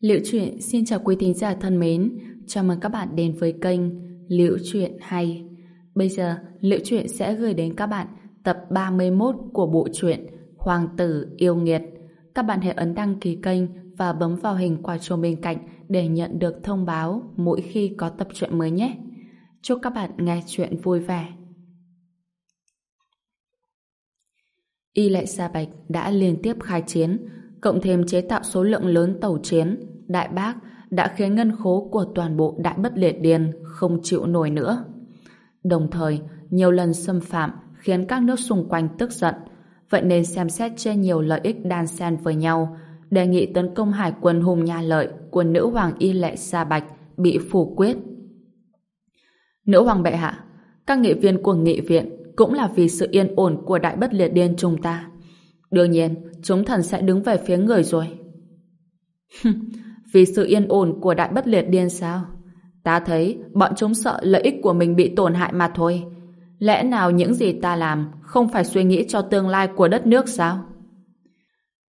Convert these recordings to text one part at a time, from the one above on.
Liệu truyện xin chào quý thính giả thân mến, chào mừng các bạn đến với kênh Liệu truyện hay. Bây giờ, Liệu truyện sẽ gửi đến các bạn tập 31 của bộ truyện Hoàng tử yêu nghiệt. Các bạn hãy ấn đăng ký kênh và bấm vào hình quả chuông bên cạnh để nhận được thông báo mỗi khi có tập truyện mới nhé. Chúc các bạn nghe truyện vui vẻ. Y lệ Sa Bạch đã liên tiếp khai chiến, cộng thêm chế tạo số lượng lớn tàu chiến, đại bác đã khiến ngân khố của toàn bộ đại bất liệt điền không chịu nổi nữa. Đồng thời, nhiều lần xâm phạm khiến các nước xung quanh tức giận, vậy nên xem xét trên nhiều lợi ích đan xen với nhau, đề nghị tấn công hải quân hùng nha lợi của nữ hoàng y lệ Sa Bạch bị phủ quyết. Nữ hoàng bệ hạ, các nghị viên của nghị viện cũng là vì sự yên ổn của đại bất liệt điên chúng ta. Đương nhiên, chúng thần sẽ đứng về phía người rồi. vì sự yên ổn của đại bất liệt điên sao? Ta thấy bọn chúng sợ lợi ích của mình bị tổn hại mà thôi. Lẽ nào những gì ta làm không phải suy nghĩ cho tương lai của đất nước sao?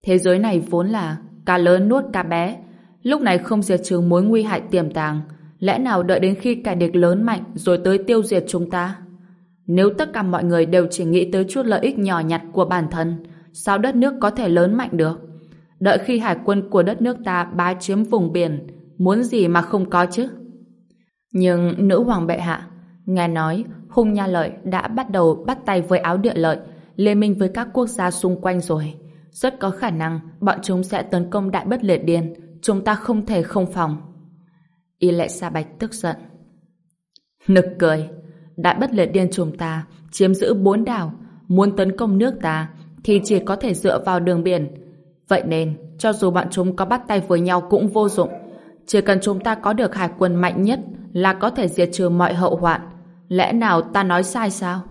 Thế giới này vốn là cá lớn nuốt cá bé. Lúc này không diệt trừ mối nguy hại tiềm tàng. Lẽ nào đợi đến khi kẻ địch lớn mạnh rồi tới tiêu diệt chúng ta? Nếu tất cả mọi người đều chỉ nghĩ tới chút lợi ích nhỏ nhặt của bản thân, sao đất nước có thể lớn mạnh được? Đợi khi hải quân của đất nước ta bá chiếm vùng biển, muốn gì mà không có chứ? Nhưng nữ hoàng bệ hạ, nghe nói Hung Nha Lợi đã bắt đầu bắt tay với áo địa lợi, liên minh với các quốc gia xung quanh rồi. Rất có khả năng bọn chúng sẽ tấn công đại bất liệt điên chúng ta không thể không phòng. Y lệ Sa Bạch tức giận. Nực cười, đại bất liệt điên chúng ta chiếm giữ bốn đảo, muốn tấn công nước ta thì chỉ có thể dựa vào đường biển. Vậy nên, cho dù bọn chúng có bắt tay với nhau cũng vô dụng. Chỉ cần chúng ta có được hải quân mạnh nhất là có thể diệt trừ mọi hậu hoạn. Lẽ nào ta nói sai sao?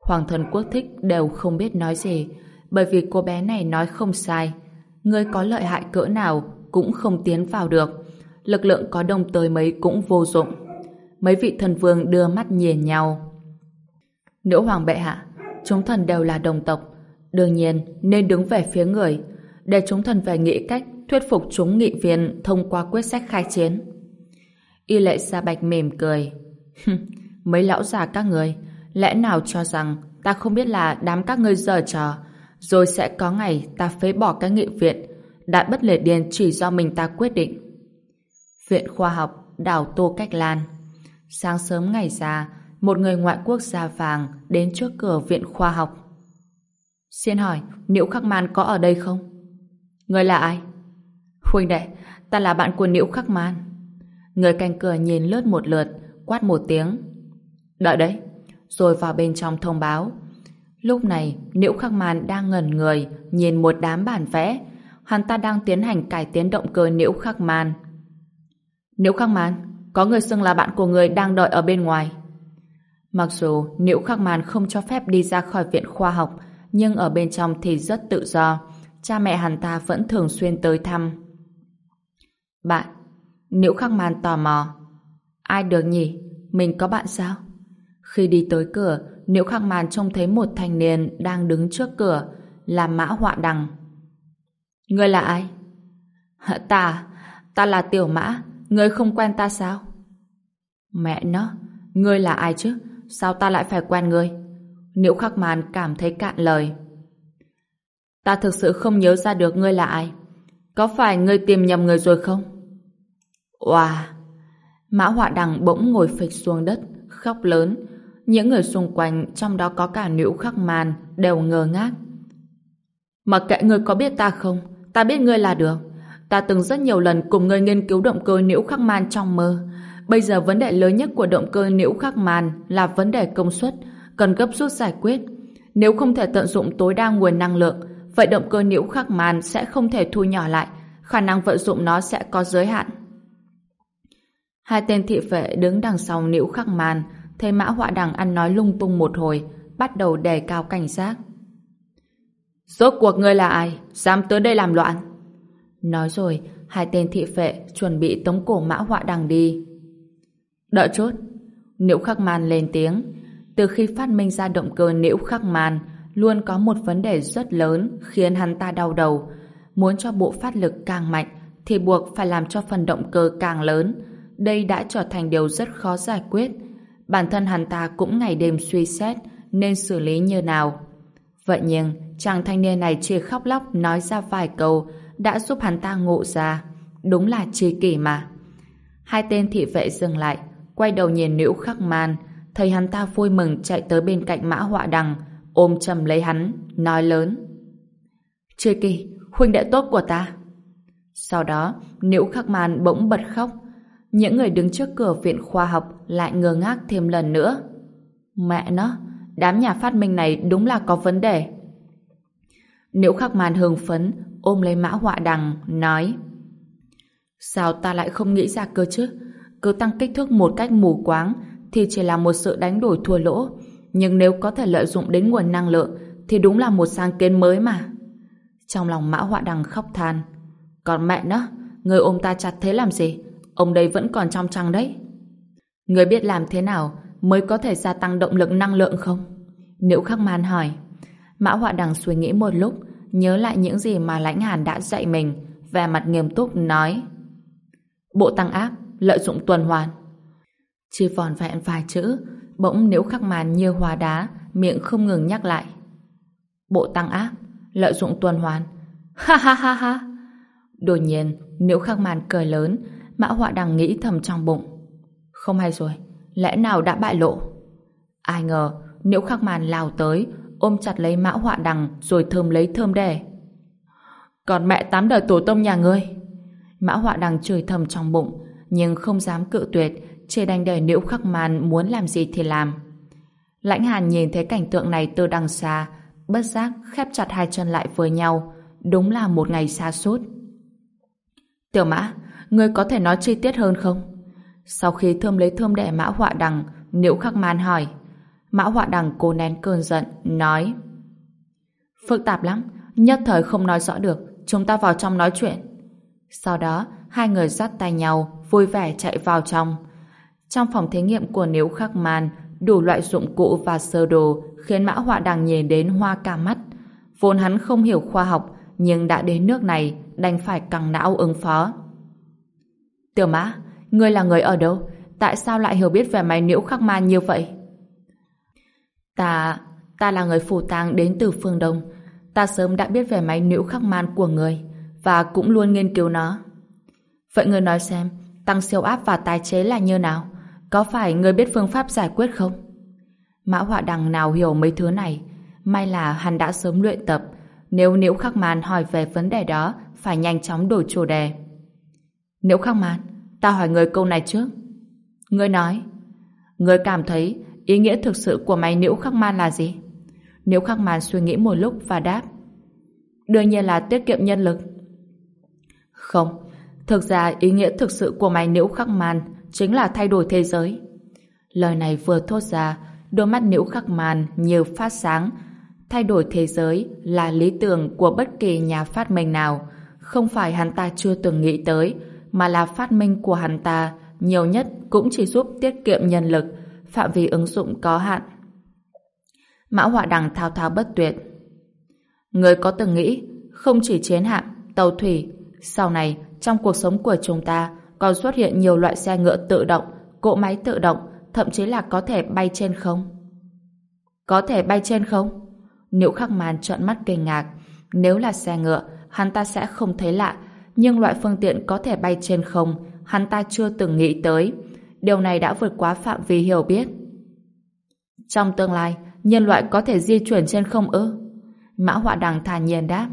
Hoàng thần quốc thích đều không biết nói gì bởi vì cô bé này nói không sai. Người có lợi hại cỡ nào cũng không tiến vào được. Lực lượng có đông tới mấy cũng vô dụng. Mấy vị thần vương đưa mắt nhìn nhau. Nữ hoàng bệ hạ, chúng thần đều là đồng tộc. Đương nhiên nên đứng về phía người để chúng thần về nghĩ cách thuyết phục chúng nghị viên thông qua quyết sách khai chiến. Y lệ Sa Bạch mỉm cười. Mấy lão già các người, lẽ nào cho rằng ta không biết là đám các ngươi giờ trò, rồi sẽ có ngày ta phế bỏ cái nghị viện, đại bất lệ điền chỉ do mình ta quyết định. Viện Khoa học đảo Tô Cách Lan Sáng sớm ngày ra, một người ngoại quốc da vàng đến trước cửa viện khoa học. Xin hỏi, Niễu Khắc Man có ở đây không? Người là ai? Huynh đệ, ta là bạn của Niễu Khắc Man. Người canh cửa nhìn lướt một lượt, quát một tiếng. Đợi đấy. Rồi vào bên trong thông báo. Lúc này, Niễu Khắc Man đang ngẩn người, nhìn một đám bản vẽ. Hắn ta đang tiến hành cải tiến động cơ Niễu Khắc Man. Niễu Khắc Man, có người xưng là bạn của người đang đợi ở bên ngoài. Mặc dù Niễu Khắc Man không cho phép đi ra khỏi viện khoa học, nhưng ở bên trong thì rất tự do. Cha mẹ hắn ta vẫn thường xuyên tới thăm. Bạn, Niễu Khắc Man tò mò. Ai được nhỉ? Mình có bạn sao? Khi đi tới cửa, Niễu Khắc Man trông thấy một thanh niên đang đứng trước cửa, là Mã Họa Đằng. Ngươi là ai? Ta, ta là Tiểu Mã, ngươi không quen ta sao? Mẹ nó, ngươi là ai chứ? Sao ta lại phải quen ngươi? Nếu Khắc Man cảm thấy cạn lời. Ta thực sự không nhớ ra được ngươi là ai. Có phải ngươi tìm nhầm người rồi không? Wow! Mã Họa Đằng bỗng ngồi phịch xuống đất, khóc lớn. Những người xung quanh, trong đó có cả nữ Khắc Man, đều ngơ ngác. Mặc kệ ngươi có biết ta không, ta biết ngươi là được. Ta từng rất nhiều lần cùng ngươi nghiên cứu động cơ nữ Khắc Man trong mơ. Bây giờ vấn đề lớn nhất của động cơ nữ Khắc Man là vấn đề công suất, cần gấp rút giải quyết. Nếu không thể tận dụng tối đa nguồn năng lượng, vậy động cơ nhiễu Khắc màn sẽ không thể thu nhỏ lại, khả năng vận dụng nó sẽ có giới hạn. Hai tên thị vệ đứng đằng sau nhiễu Khắc màn thấy Mã Họa Đằng ăn nói lung tung một hồi, bắt đầu đề cao cảnh giác. Rốt cuộc ngươi là ai? Dám tới đây làm loạn? Nói rồi, hai tên thị vệ chuẩn bị tống cổ Mã Họa Đằng đi. Đợi chút. nhiễu Khắc Man lên tiếng. Từ khi phát minh ra động cơ nễu Khắc Man, luôn có một vấn đề rất lớn khiến hắn ta đau đầu. Muốn cho bộ phát lực càng mạnh, thì buộc phải làm cho phần động cơ càng lớn. Đây đã trở thành điều rất khó giải quyết. Bản thân hắn ta cũng ngày đêm suy xét nên xử lý như nào. Vậy nhưng, chàng thanh niên này chỉ khóc lóc nói ra vài câu đã giúp hắn ta ngộ ra. Đúng là tri kỷ mà. Hai tên thị vệ dừng lại, quay đầu nhìn nữ khắc man, thấy hắn ta vui mừng chạy tới bên cạnh mã họa đằng, ôm chầm lấy hắn, nói lớn. Tri kỳ huynh đệ tốt của ta. Sau đó, nữ khắc man bỗng bật khóc. Những người đứng trước cửa viện khoa học lại ngơ ngác thêm lần nữa. Mẹ nó, đám nhà phát minh này đúng là có vấn đề. Nữ khắc man hưng phấn, ôm lấy mã họa đằng, nói Sao ta lại không nghĩ ra cơ chứ? Cứ tăng kích thước một cách mù quáng thì chỉ là một sự đánh đổi thua lỗ. Nhưng nếu có thể lợi dụng đến nguồn năng lượng thì đúng là một sáng kiến mới mà. Trong lòng mã họa đằng khóc than. Còn mẹ nó, người ôm ta chặt thế làm gì? Ông đây vẫn còn trong trăng đấy. Người biết làm thế nào mới có thể gia tăng động lực năng lượng không? nếu khắc man hỏi. Mã họa đằng suy nghĩ một lúc, nhớ lại những gì mà lãnh hàn đã dạy mình, vẻ mặt nghiêm túc nói. Bộ tăng áp, lợi dụng tuần hoàn. Chỉ vòn vẹn vài chữ, bỗng nếu khắc màn như hòa đá, miệng không ngừng nhắc lại. Bộ tăng áp, lợi dụng tuần hoàn. Ha ha ha ha. Đột nhiên, nếu khắc màn cười lớn, mã họa đằng nghĩ thầm trong bụng. Không hay rồi, lẽ nào đã bại lộ? Ai ngờ, nếu khắc màn lao tới, ôm chặt lấy mã họa đằng rồi thơm lấy thơm đẻ. Còn mẹ tám đời tổ tông nhà ngươi. Mã họa đằng chửi thầm trong bụng, nhưng không dám cự tuyệt, chỉ đành để nữ Khắc Man muốn làm gì thì làm. Lãnh Hàn nhìn thấy cảnh tượng này từ đằng xa, bất giác khép chặt hai chân lại với nhau, đúng là một ngày xa suốt. Tiểu Mã, ngươi có thể nói chi tiết hơn không? Sau khi thơm lấy thơm đẻ Mã Họa Đằng, nữ Khắc Man hỏi. Mã Họa Đằng cố nén cơn giận, nói Phức tạp lắm, nhất thời không nói rõ được, chúng ta vào trong nói chuyện. Sau đó, hai người dắt tay nhau, vui vẻ chạy vào trong. Trong phòng thí nghiệm của Nếu Khắc Man, đủ loại dụng cụ và sơ đồ khiến Mã Họa Đằng nhìn đến hoa cả mắt. Vốn hắn không hiểu khoa học, nhưng đã đến nước này, đành phải căng não ứng phó. Tiểu Mã, ngươi là người ở đâu? Tại sao lại hiểu biết về máy Nếu Khắc Man như vậy? Ta... ta là người phủ tang đến từ phương Đông. Ta sớm đã biết về máy Nếu Khắc Man của người và cũng luôn nghiên cứu nó. Vậy người nói xem, tăng siêu áp và tái chế là như nào? Có phải người biết phương pháp giải quyết không? Mã họa đằng nào hiểu mấy thứ này? May là hắn đã sớm luyện tập. Nếu Niễu Khắc Man hỏi về vấn đề đó, phải nhanh chóng đổi chủ đề. Niễu Khắc Man, ta hỏi người câu này trước. Ngươi nói, ngươi cảm thấy ý nghĩa thực sự của máy Niễu Khắc Man là gì? Niễu Khắc Man suy nghĩ một lúc và đáp. Đương nhiên là tiết kiệm nhân lực. Không, thực ra ý nghĩa thực sự của máy Niễu Khắc Man chính là thay đổi thế giới. Lời này vừa thốt ra, đôi mắt nữ Khắc màn như phát sáng. Thay đổi thế giới là lý tưởng của bất kỳ nhà phát minh nào. Không phải hắn ta chưa từng nghĩ tới, mà là phát minh của hắn ta nhiều nhất cũng chỉ giúp tiết kiệm nhân lực, phạm vi ứng dụng có hạn. Mã họa đằng thao thao bất tuyệt. Người có từng nghĩ, không chỉ chiến hạm, tàu thủy, sau này trong cuộc sống của chúng ta còn xuất hiện nhiều loại xe ngựa tự động, cỗ máy tự động, thậm chí là có thể bay trên không. Có thể bay trên không? nếu khắc màn trợn mắt kinh ngạc. Nếu là xe ngựa, hắn ta sẽ không thấy lạ, nhưng loại phương tiện có thể bay trên không, hắn ta chưa từng nghĩ tới. Điều này đã vượt quá phạm vi hiểu biết. Trong tương lai, nhân loại có thể di chuyển trên không ư? Mã Họa Đằng thản nhiên đáp.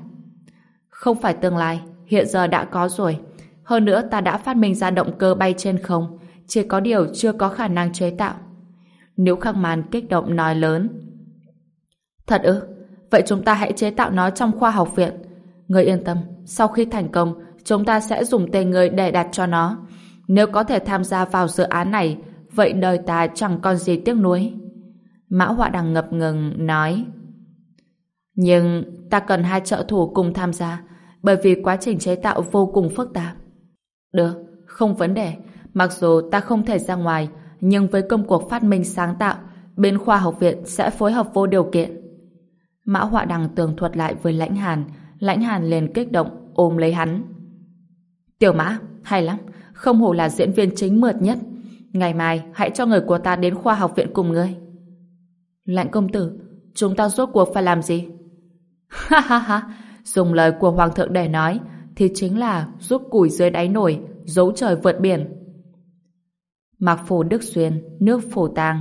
Không phải tương lai, hiện giờ đã có rồi. Hơn nữa ta đã phát minh ra động cơ bay trên không, chỉ có điều chưa có khả năng chế tạo. Nếu khắc màn kích động nói lớn. Thật ư? Vậy chúng ta hãy chế tạo nó trong khoa học viện. Người yên tâm, sau khi thành công, chúng ta sẽ dùng tên người để đặt cho nó. Nếu có thể tham gia vào dự án này, vậy đời ta chẳng còn gì tiếc nuối. Mã Họa Đằng ngập ngừng nói. Nhưng ta cần hai trợ thủ cùng tham gia, bởi vì quá trình chế tạo vô cùng phức tạp. Được, không vấn đề. Mặc dù ta không thể ra ngoài, nhưng với công cuộc phát minh sáng tạo, bên khoa học viện sẽ phối hợp vô điều kiện. Mã Họa Đằng tường thuật lại với Lãnh Hàn, Lãnh Hàn liền kích động, ôm lấy hắn. Tiểu mã, hay lắm, không hổ là diễn viên chính mượt nhất. Ngày mai hãy cho người của ta đến khoa học viện cùng ngươi. lãnh công tử, chúng ta rốt cuộc phải làm gì? Ha ha ha, dùng lời của Hoàng thượng để nói thì chính là giúp củi dưới đáy nổi, giấu trời vượt biển. Mạc Phủ Đức Xuyên, nước Phổ Tàng.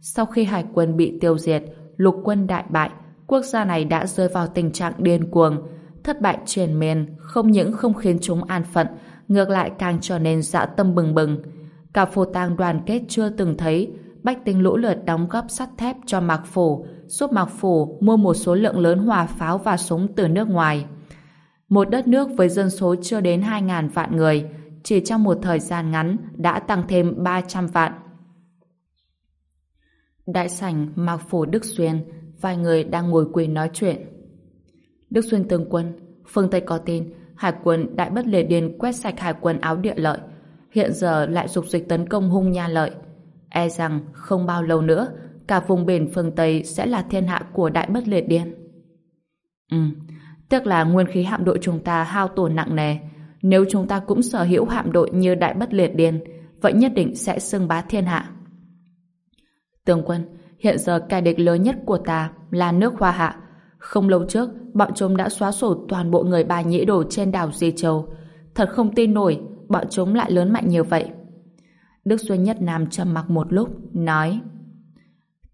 Sau khi hải quân bị tiêu diệt, lục quân đại bại, quốc gia này đã rơi vào tình trạng điên cuồng. Thất bại triền miên không những không khiến chúng an phận, ngược lại càng trở nên dã tâm bừng bừng. Cả Phổ Tàng đoàn kết chưa từng thấy, bách tính lũ lượt đóng góp sắt thép cho Mạc Phủ, giúp Mạc Phủ mua một số lượng lớn hỏa pháo và súng từ nước ngoài. Một đất nước với dân số chưa đến 2.000 vạn người, chỉ trong một thời gian ngắn đã tăng thêm 300 vạn. Đại sảnh Mạc Phủ Đức Xuyên, vài người đang ngồi quỳ nói chuyện. Đức Xuyên tướng quân, phương Tây có tin, Hải quân Đại Bất Lề Điền quét sạch hải quân áo địa lợi, hiện giờ lại dục dịch tấn công hung nha lợi. E rằng không bao lâu nữa, cả vùng biển phương Tây sẽ là thiên hạ của Đại Bất lệ Điên. Ừ, tức là nguyên khí hạm đội chúng ta hao tổn nặng nề. Nếu chúng ta cũng sở hữu hạm đội như Đại Bất Liệt Điên, vậy nhất định sẽ xưng bá thiên hạ. Tướng quân, hiện giờ kẻ địch lớn nhất của ta là nước Hoa Hạ. Không lâu trước, bọn chúng đã xóa sổ toàn bộ người bà nhĩ đồ trên đảo Di Châu. Thật không tin nổi, bọn chúng lại lớn mạnh như vậy. Đức Xuân Nhất Nam trầm mặc một lúc, nói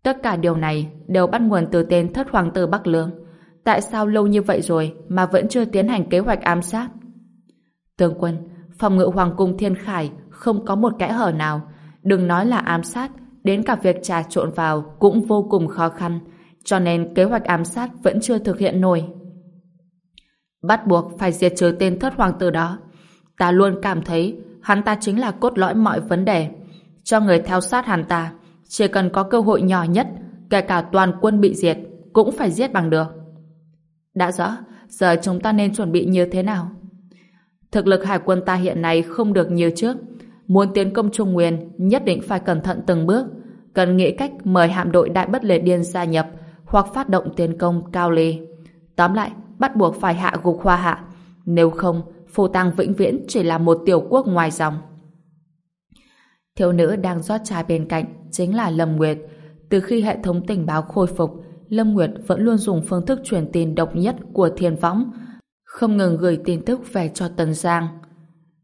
Tất cả điều này đều bắt nguồn từ tên thất hoàng tử Bắc Lương. Tại sao lâu như vậy rồi mà vẫn chưa tiến hành kế hoạch ám sát? Tướng quân, phòng ngự Hoàng cung Thiên Khải không có một kẽ hở nào. Đừng nói là ám sát, đến cả việc trà trộn vào cũng vô cùng khó khăn, cho nên kế hoạch ám sát vẫn chưa thực hiện nổi. Bắt buộc phải diệt trừ tên thất hoàng tử đó. Ta luôn cảm thấy hắn ta chính là cốt lõi mọi vấn đề. Cho người theo sát hắn ta, chỉ cần có cơ hội nhỏ nhất, kể cả toàn quân bị diệt, cũng phải giết bằng được. Đã rõ, giờ chúng ta nên chuẩn bị như thế nào? Thực lực hải quân ta hiện nay không được như trước. Muốn tiến công Trung Nguyên, nhất định phải cẩn thận từng bước. Cần nghĩ cách mời hạm đội Đại Bất Lệ Điên gia nhập hoặc phát động tiến công Cao Ly. Tóm lại, bắt buộc phải hạ gục hoa hạ. Nếu không, phù tăng vĩnh viễn chỉ là một tiểu quốc ngoài dòng. Thiếu nữ đang rót trà bên cạnh chính là Lâm Nguyệt. Từ khi hệ thống tình báo khôi phục, Lâm Nguyệt vẫn luôn dùng phương thức truyền tin độc nhất của thiên võng, không ngừng gửi tin tức về cho Tần Giang.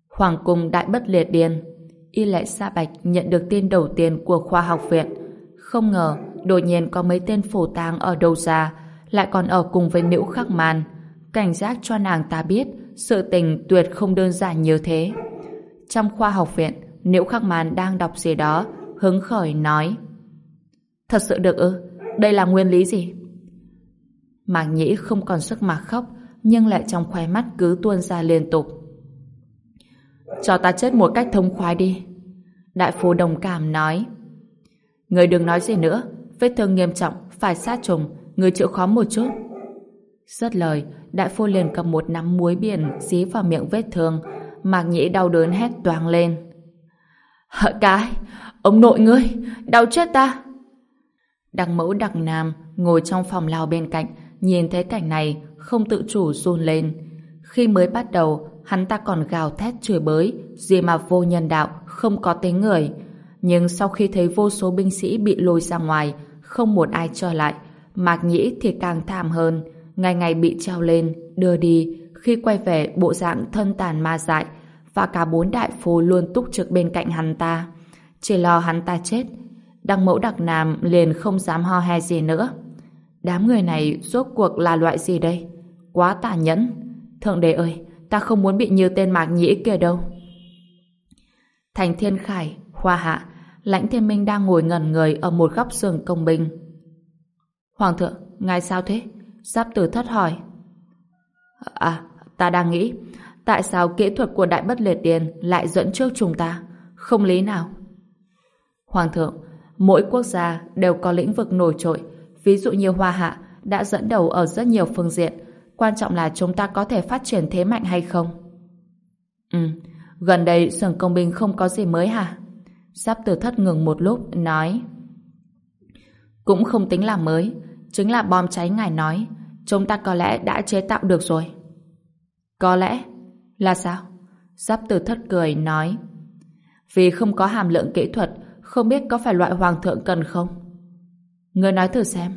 Hoàng cung đại bất liệt điên, Y lại Sa Bạch nhận được tin đầu tiên của khoa học viện. Không ngờ, đột nhiên có mấy tên phổ tang ở đâu ra, lại còn ở cùng với nữ khắc màn. Cảnh giác cho nàng ta biết, sự tình tuyệt không đơn giản như thế. Trong khoa học viện, Nữ Khắc Màn đang đọc gì đó, hứng khởi nói. Thật sự được ư? Đây là nguyên lý gì? Mạc Nhĩ không còn sức mà khóc, nhưng lại trong khoai mắt cứ tuôn ra liên tục. Cho ta chết một cách thông khoái đi. Đại phu đồng cảm nói. Người đừng nói gì nữa, vết thương nghiêm trọng, phải sát trùng, người chịu khó một chút. Rất lời, đại phu liền cầm một nắm muối biển dí vào miệng vết thương, Mạc Nhĩ đau đớn hét toang lên. Hỡi cái, ông nội ngươi, đau chết ta. Đặng mẫu đặc nam ngồi trong phòng lao bên cạnh, nhìn thấy cảnh này, không tự chủ run lên. Khi mới bắt đầu, hắn ta còn gào thét chửi bới, gì mà vô nhân đạo, không có tính người. Nhưng sau khi thấy vô số binh sĩ bị lôi ra ngoài, không một ai trở lại, Mạc Nhĩ thì càng thảm hơn, ngày ngày bị treo lên, đưa đi, khi quay về bộ dạng thân tàn ma dại, và cả bốn đại phu luôn túc trực bên cạnh hắn ta. Chỉ lo hắn ta chết. Đăng mẫu đặc nam liền không dám ho he gì nữa. Đám người này rốt cuộc là loại gì đây? Quá tàn nhẫn. Thượng đế ơi, ta không muốn bị như tên mạc nhĩ kia đâu. Thành Thiên Khải, Hoa Hạ, Lãnh Thiên Minh đang ngồi ngẩn người ở một góc giường công binh. Hoàng thượng, ngài sao thế? Giáp tử thất hỏi. À, ta đang nghĩ, Tại sao kỹ thuật của Đại Bất Liệt Điền lại dẫn trước chúng ta? Không lý nào. Hoàng thượng, mỗi quốc gia đều có lĩnh vực nổi trội. Ví dụ như Hoa Hạ đã dẫn đầu ở rất nhiều phương diện. Quan trọng là chúng ta có thể phát triển thế mạnh hay không? Ừ, gần đây xưởng công binh không có gì mới hả? Giáp tử thất ngừng một lúc, nói Cũng không tính là mới, chính là bom cháy ngài nói, chúng ta có lẽ đã chế tạo được rồi. Có lẽ, là sao? Giáp Tử thất cười, nói Vì không có hàm lượng kỹ thuật, không biết có phải loại hoàng thượng cần không? Người nói thử xem.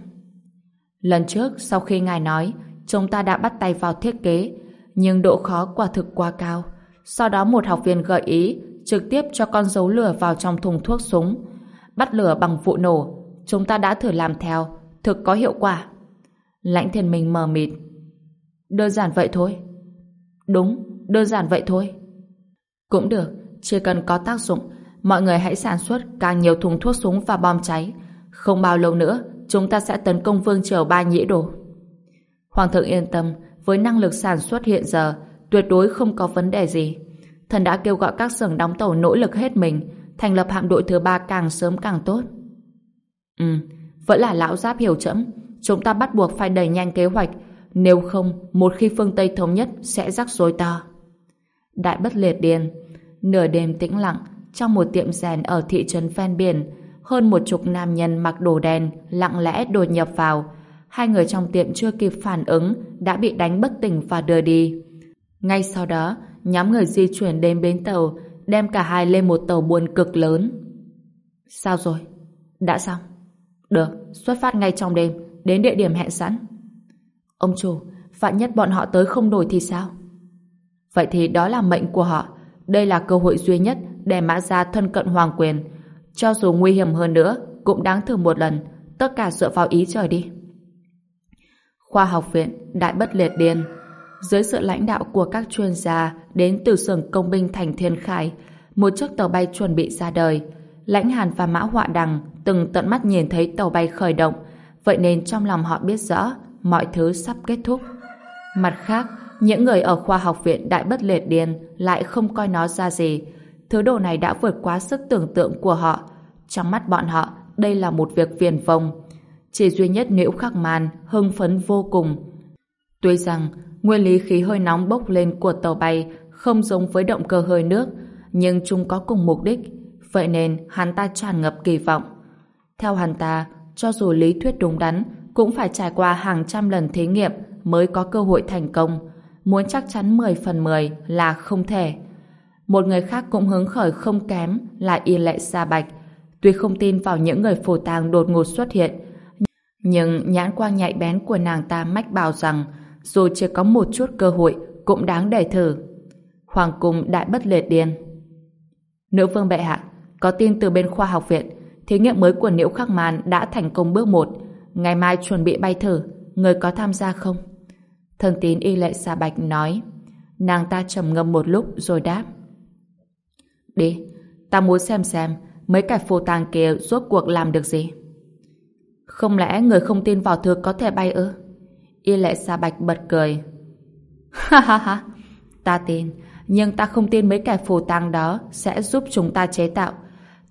Lần trước, sau khi ngài nói, chúng ta đã bắt tay vào thiết kế, nhưng độ khó quả thực quá cao. Sau đó một học viên gợi ý trực tiếp cho con dấu lửa vào trong thùng thuốc súng, bắt lửa bằng vụ nổ. Chúng ta đã thử làm theo, thực có hiệu quả. Lãnh thiên minh mờ mịt. Đơn giản vậy thôi. Đúng, đơn giản vậy thôi. Cũng được, chỉ cần có tác dụng, mọi người hãy sản xuất càng nhiều thùng thuốc súng và bom cháy. Không bao lâu nữa, chúng ta sẽ tấn công vương triều ba nhĩ đồ. Hoàng thượng yên tâm, với năng lực sản xuất hiện giờ, tuyệt đối không có vấn đề gì. Thần đã kêu gọi các xưởng đóng tàu nỗ lực hết mình, thành lập hạm đội thứ ba càng sớm càng tốt. Ừ, vẫn là lão giáp hiểu chậm. Chúng ta bắt buộc phải đẩy nhanh kế hoạch, nếu không, một khi phương Tây thống nhất sẽ rắc rối to. Đại bất liệt điền, nửa đêm tĩnh lặng, trong một tiệm rèn ở thị trấn ven biển, hơn một chục nam nhân mặc đồ đen lặng lẽ đột nhập vào. Hai người trong tiệm chưa kịp phản ứng đã bị đánh bất tỉnh và đưa đi. Ngay sau đó, nhóm người di chuyển đến bến tàu, đem cả hai lên một tàu buồn cực lớn. Sao rồi? Đã xong. Được, xuất phát ngay trong đêm, đến địa điểm hẹn sẵn. Ông chủ, vạn nhất bọn họ tới không đổi thì sao? Vậy thì đó là mệnh của họ. Đây là cơ hội duy nhất để mã gia thân cận hoàng quyền. Cho dù nguy hiểm hơn nữa, cũng đáng thử một lần. Tất cả dựa vào ý trời đi. Khoa học viện Đại Bất Liệt Điên dưới sự lãnh đạo của các chuyên gia đến từ xưởng công binh thành Thiên Khải, một chiếc tàu bay chuẩn bị ra đời. Lãnh Hàn và Mã Họa Đằng từng tận mắt nhìn thấy tàu bay khởi động, vậy nên trong lòng họ biết rõ mọi thứ sắp kết thúc. Mặt khác, những người ở khoa học viện Đại Bất Liệt Điên lại không coi nó ra gì. Thứ đồ này đã vượt quá sức tưởng tượng của họ. Trong mắt bọn họ, đây là một việc viền vông. Chỉ duy nhất Liễu Khắc Màn hưng phấn vô cùng. Tuy rằng nguyên lý khí hơi nóng bốc lên của tàu bay không giống với động cơ hơi nước, nhưng chúng có cùng mục đích, vậy nên hắn ta tràn ngập kỳ vọng. Theo hắn ta, cho dù lý thuyết đúng đắn, cũng phải trải qua hàng trăm lần thí nghiệm mới có cơ hội thành công. Muốn chắc chắn 10 phần 10 là không thể. Một người khác cũng hứng khởi không kém là Y Lệ Sa Bạch. Tuy không tin vào những người phù tang đột ngột xuất hiện, nhưng nhãn quang nhạy bén của nàng ta mách bảo rằng dù chỉ có một chút cơ hội cũng đáng để thử. Hoàng cung đại bất liệt điên. Nữ vương bệ hạ, có tin từ bên khoa học viện, thí nghiệm mới của Liễu Khắc Màn đã thành công bước một, ngày mai chuẩn bị bay thử, người có tham gia không? Thần tín y lệ xa bạch nói. Nàng ta trầm ngâm một lúc rồi đáp. Đi, ta muốn xem xem mấy kẻ phù tàng kia rốt cuộc làm được gì. Không lẽ người không tin vào thứ có thể bay ư? Y lệ xa bạch bật cười. Ha ha ha, ta tin, nhưng ta không tin mấy kẻ phù tang đó sẽ giúp chúng ta chế tạo.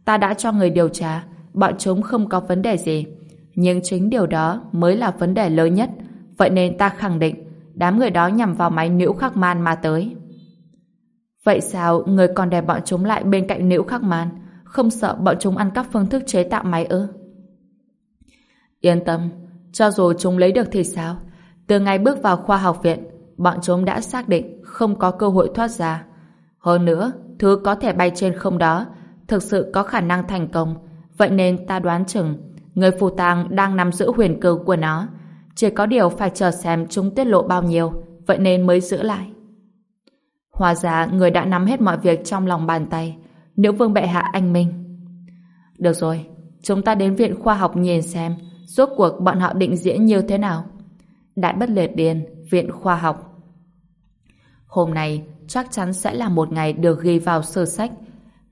Ta đã cho người điều tra, bọn chúng không có vấn đề gì. Nhưng chính điều đó mới là vấn đề lớn nhất. Vậy nên ta khẳng định đám người đó nhằm vào máy nữ khắc man mà tới. Vậy sao người còn đè bọn chúng lại bên cạnh nữ khắc man không sợ bọn chúng ăn cắp phương thức chế tạo máy ư? Yên tâm, cho dù chúng lấy được thì sao? Từ ngày bước vào khoa học viện, bọn chúng đã xác định không có cơ hội thoát ra. Hơn nữa, thứ có thể bay trên không đó thực sự có khả năng thành công. Vậy nên ta đoán chừng người phù tang đang nắm giữ huyền cơ của nó. Chỉ có điều phải chờ xem chúng tiết lộ bao nhiêu, vậy nên mới giữ lại. Hóa ra người đã nắm hết mọi việc trong lòng bàn tay. Nữ vương bệ hạ anh Minh. Được rồi, chúng ta đến viện khoa học nhìn xem rốt cuộc bọn họ định diễn như thế nào. Đại bất liệt điền, viện khoa học. Hôm nay chắc chắn sẽ là một ngày được ghi vào sơ sách.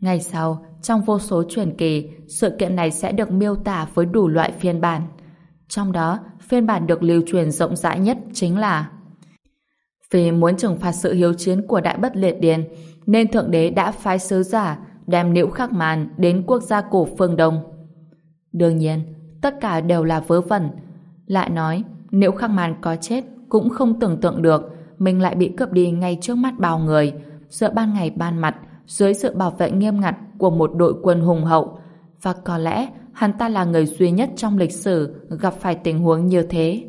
Ngày sau, trong vô số truyền kỳ, sự kiện này sẽ được miêu tả với đủ loại phiên bản. Trong đó, phiên bản được lưu truyền rộng rãi nhất chính là vì muốn trừng phạt sự hiếu chiến của Đại Bất Liệt Điền, nên Thượng Đế đã phái sứ giả đem liễu khắc màn đến quốc gia cổ phương Đông. Đương nhiên, tất cả đều là vớ vẩn. Lại nói, nếu khắc màn có chết, cũng không tưởng tượng được mình lại bị cướp đi ngay trước mắt bao người, giữa ban ngày ban mặt, dưới sự bảo vệ nghiêm ngặt của một đội quân hùng hậu. Và có lẽ hắn ta là người duy nhất trong lịch sử gặp phải tình huống như thế.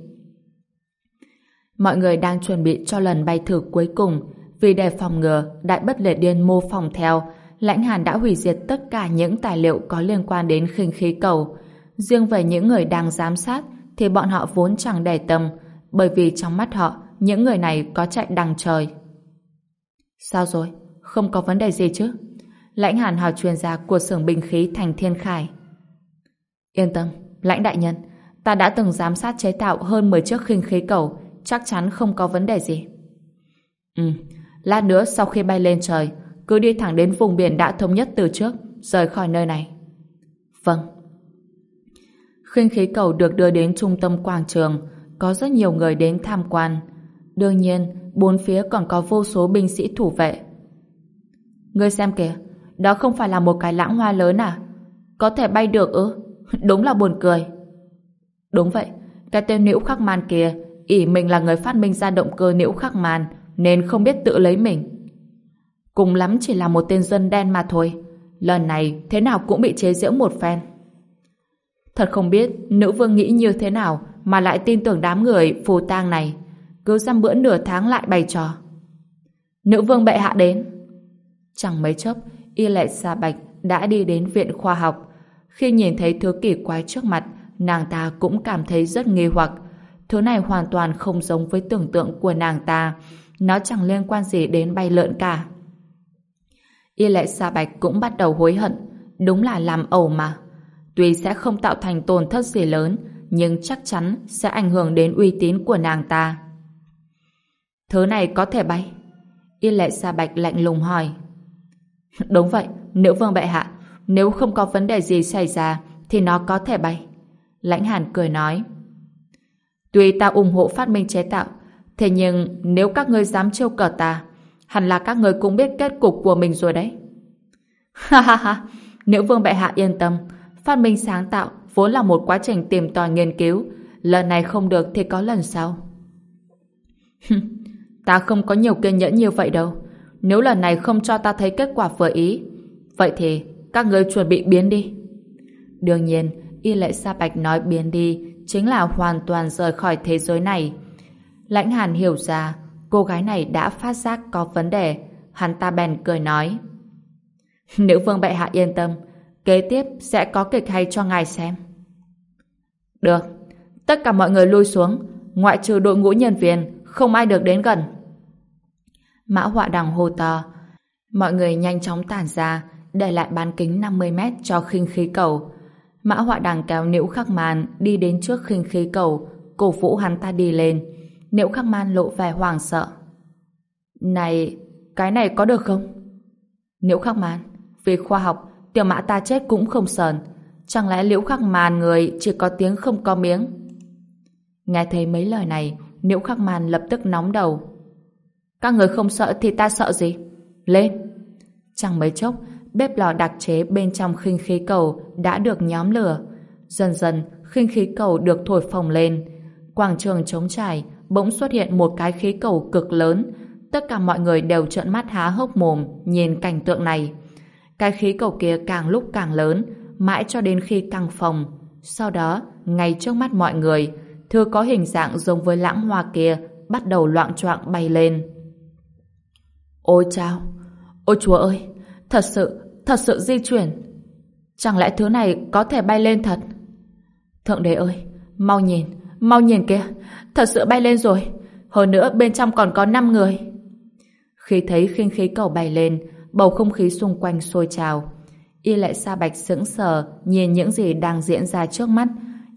Mọi người đang chuẩn bị cho lần bay thử cuối cùng, Vì để phòng ngừa Đại bất liệt điên mô phỏng theo, Lãnh Hàn đã hủy diệt tất cả những tài liệu có liên quan đến khinh khí cầu. Riêng về những người đang giám sát thì bọn họ vốn chẳng để tâm, bởi vì trong mắt họ, những người này có chạy đằng trời. Sao rồi? Không có vấn đề gì chứ? Lãnh Hàn hỏi chuyên gia của xưởng binh khí Thành Thiên Khải. Yên tâm, lãnh đại nhân, ta đã từng giám sát chế tạo hơn 10 chiếc khinh khí cầu, chắc chắn không có vấn đề gì. Ừ, lát nữa sau khi bay lên trời, cứ đi thẳng đến vùng biển đã thống nhất từ trước, rời khỏi nơi này. Vâng. Khinh khí cầu được đưa đến trung tâm quảng trường, có rất nhiều người đến tham quan. Đương nhiên, bốn phía còn có vô số binh sĩ thủ vệ. Ngươi xem kìa, đó không phải là một cái lãng hoa lớn à? Có thể bay được ư? Đúng là buồn cười. Đúng vậy, cái tên nữ Khắc Man kia ỷ mình là người phát minh ra động cơ nhiễu Khắc màn nên không biết tự lấy mình. Cùng lắm chỉ là một tên dân đen mà thôi. Lần này thế nào cũng bị chế giễu một phen. Thật không biết nữ vương nghĩ như thế nào mà lại tin tưởng đám người phù tang này. Cứ dăm bữa nửa tháng lại bày trò. Nữ vương bệ hạ đến. Chẳng mấy chốc, Y Lệ Sa Bạch đã đi đến viện khoa học. Khi nhìn thấy thứ kỳ quái trước mặt, nàng ta cũng cảm thấy rất nghi hoặc. Thứ này hoàn toàn không giống với tưởng tượng của nàng ta. Nó chẳng liên quan gì đến bay lợn cả. Y Lệ Sa Bạch cũng bắt đầu hối hận. Đúng là làm ẩu mà. Tuy sẽ không tạo thành tổn thất gì lớn, nhưng chắc chắn sẽ ảnh hưởng đến uy tín của nàng ta. Thứ này có thể bay. Y Lệ Sa Bạch lạnh lùng hỏi. Đúng vậy, nữ vương bệ hạ, nếu không có vấn đề gì xảy ra thì nó có thể bay. Lãnh Hàn cười nói. Tuy ta ủng hộ phát minh chế tạo, thế nhưng nếu các ngươi dám trêu cờ ta, hẳn là các ngươi cũng biết kết cục của mình rồi đấy. Ha ha ha, nữ vương bệ hạ yên tâm, phát minh sáng tạo vốn là một quá trình tìm tòi nghiên cứu, lần này không được thì có lần sau. ta không có nhiều kiên nhẫn như vậy đâu. Nếu lần này không cho ta thấy kết quả vừa ý, vậy thì các ngươi chuẩn bị biến đi. Đương nhiên, Y Lệ Sa Bạch nói biến đi chính là hoàn toàn rời khỏi thế giới này. Lãnh Hàn hiểu ra cô gái này đã phát giác có vấn đề. Hắn ta bèn cười nói Nữ vương bệ hạ yên tâm kế tiếp sẽ có kịch hay cho ngài xem. Được. Tất cả mọi người lui xuống ngoại trừ đội ngũ nhân viên không ai được đến gần. Mã họa đằng hô to. Mọi người nhanh chóng tản ra, để lại bán kính 50 mét cho khinh khí cầu. Mã họa đằng kéo Niễu Khắc Man đi đến trước khinh khí cầu, cổ vũ hắn ta đi lên. Niễu Khắc Man lộ vẻ hoảng sợ. Này, cái này có được không? Niễu Khắc Man, vì khoa học, tiểu mã ta chết cũng không sờn. Chẳng lẽ Liễu Khắc Man người chỉ có tiếng không có miếng? Nghe thấy mấy lời này, Niễu Khắc Man lập tức nóng đầu. Các người không sợ thì ta sợ gì? Lên! Chẳng mấy chốc, bếp lò đặc chế bên trong khinh khí cầu đã được nhóm lửa. Dần dần, khinh khí cầu được thổi phồng lên. Quảng trường trống trải, bỗng xuất hiện một cái khí cầu cực lớn. Tất cả mọi người đều trợn mắt há hốc mồm nhìn cảnh tượng này. Cái khí cầu kia càng lúc càng lớn, mãi cho đến khi căng phồng. Sau đó, ngay trước mắt mọi người, thứ có hình dạng giống với lãng hoa kia bắt đầu loạn choạng bay lên. Ôi chao! Ôi chúa ơi! Thật sự, thật sự di chuyển. Chẳng lẽ thứ này có thể bay lên thật? Thượng đế ơi! Mau nhìn! Mau nhìn kìa! Thật sự bay lên rồi! Hơn nữa bên trong còn có 5 người. Khi thấy khinh khí cầu bay lên, bầu không khí xung quanh sôi trào. Y lệ sa bạch sững sờ nhìn những gì đang diễn ra trước mắt.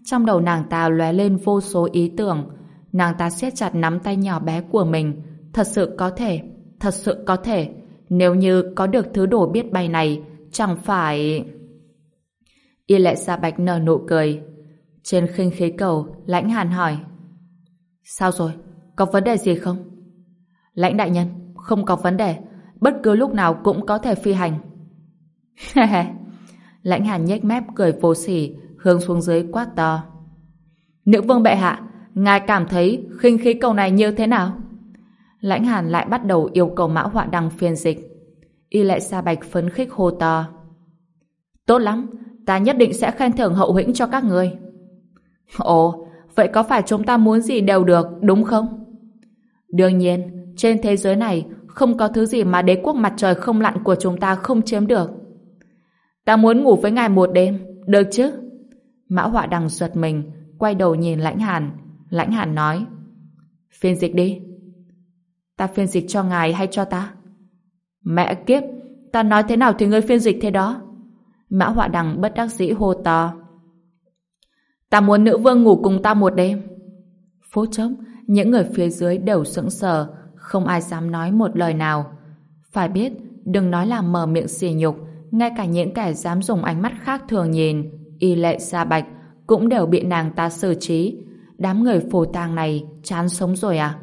Trong đầu nàng ta lóe lên vô số ý tưởng. Nàng ta siết chặt nắm tay nhỏ bé của mình. Thật sự có thể thật sự có thể. Nếu như có được thứ đồ biết bay này, chẳng phải... Y lệ sa bạch nở nụ cười. Trên khinh khí cầu, lãnh hàn hỏi. Sao rồi? Có vấn đề gì không? Lãnh đại nhân, không có vấn đề. Bất cứ lúc nào cũng có thể phi hành. lãnh hàn nhếch mép cười vô sỉ, hướng xuống dưới quát to. Nữ vương bệ hạ, ngài cảm thấy khinh khí cầu này như thế nào? Lãnh Hàn lại bắt đầu yêu cầu mã họa đăng phiên dịch. Y lệ sa bạch phấn khích hô to. Tốt lắm, ta nhất định sẽ khen thưởng hậu hĩnh cho các người. Ồ, vậy có phải chúng ta muốn gì đều được, đúng không? Đương nhiên, trên thế giới này không có thứ gì mà đế quốc mặt trời không lặn của chúng ta không chiếm được. Ta muốn ngủ với ngài một đêm, được chứ? Mã Họa Đằng giật mình, quay đầu nhìn Lãnh Hàn. Lãnh Hàn nói, phiên dịch đi. Ta phiên dịch cho ngài hay cho ta? Mẹ kiếp, ta nói thế nào thì ngươi phiên dịch thế đó. Mã Họa Đằng bất đắc dĩ hô to. Ta muốn nữ vương ngủ cùng ta một đêm. Phố chốc, những người phía dưới đều sững sờ, không ai dám nói một lời nào. Phải biết, đừng nói là mở miệng xỉ nhục, ngay cả những kẻ dám dùng ánh mắt khác thường nhìn, y lệ xa bạch, cũng đều bị nàng ta xử trí. Đám người phổ tàng này chán sống rồi à?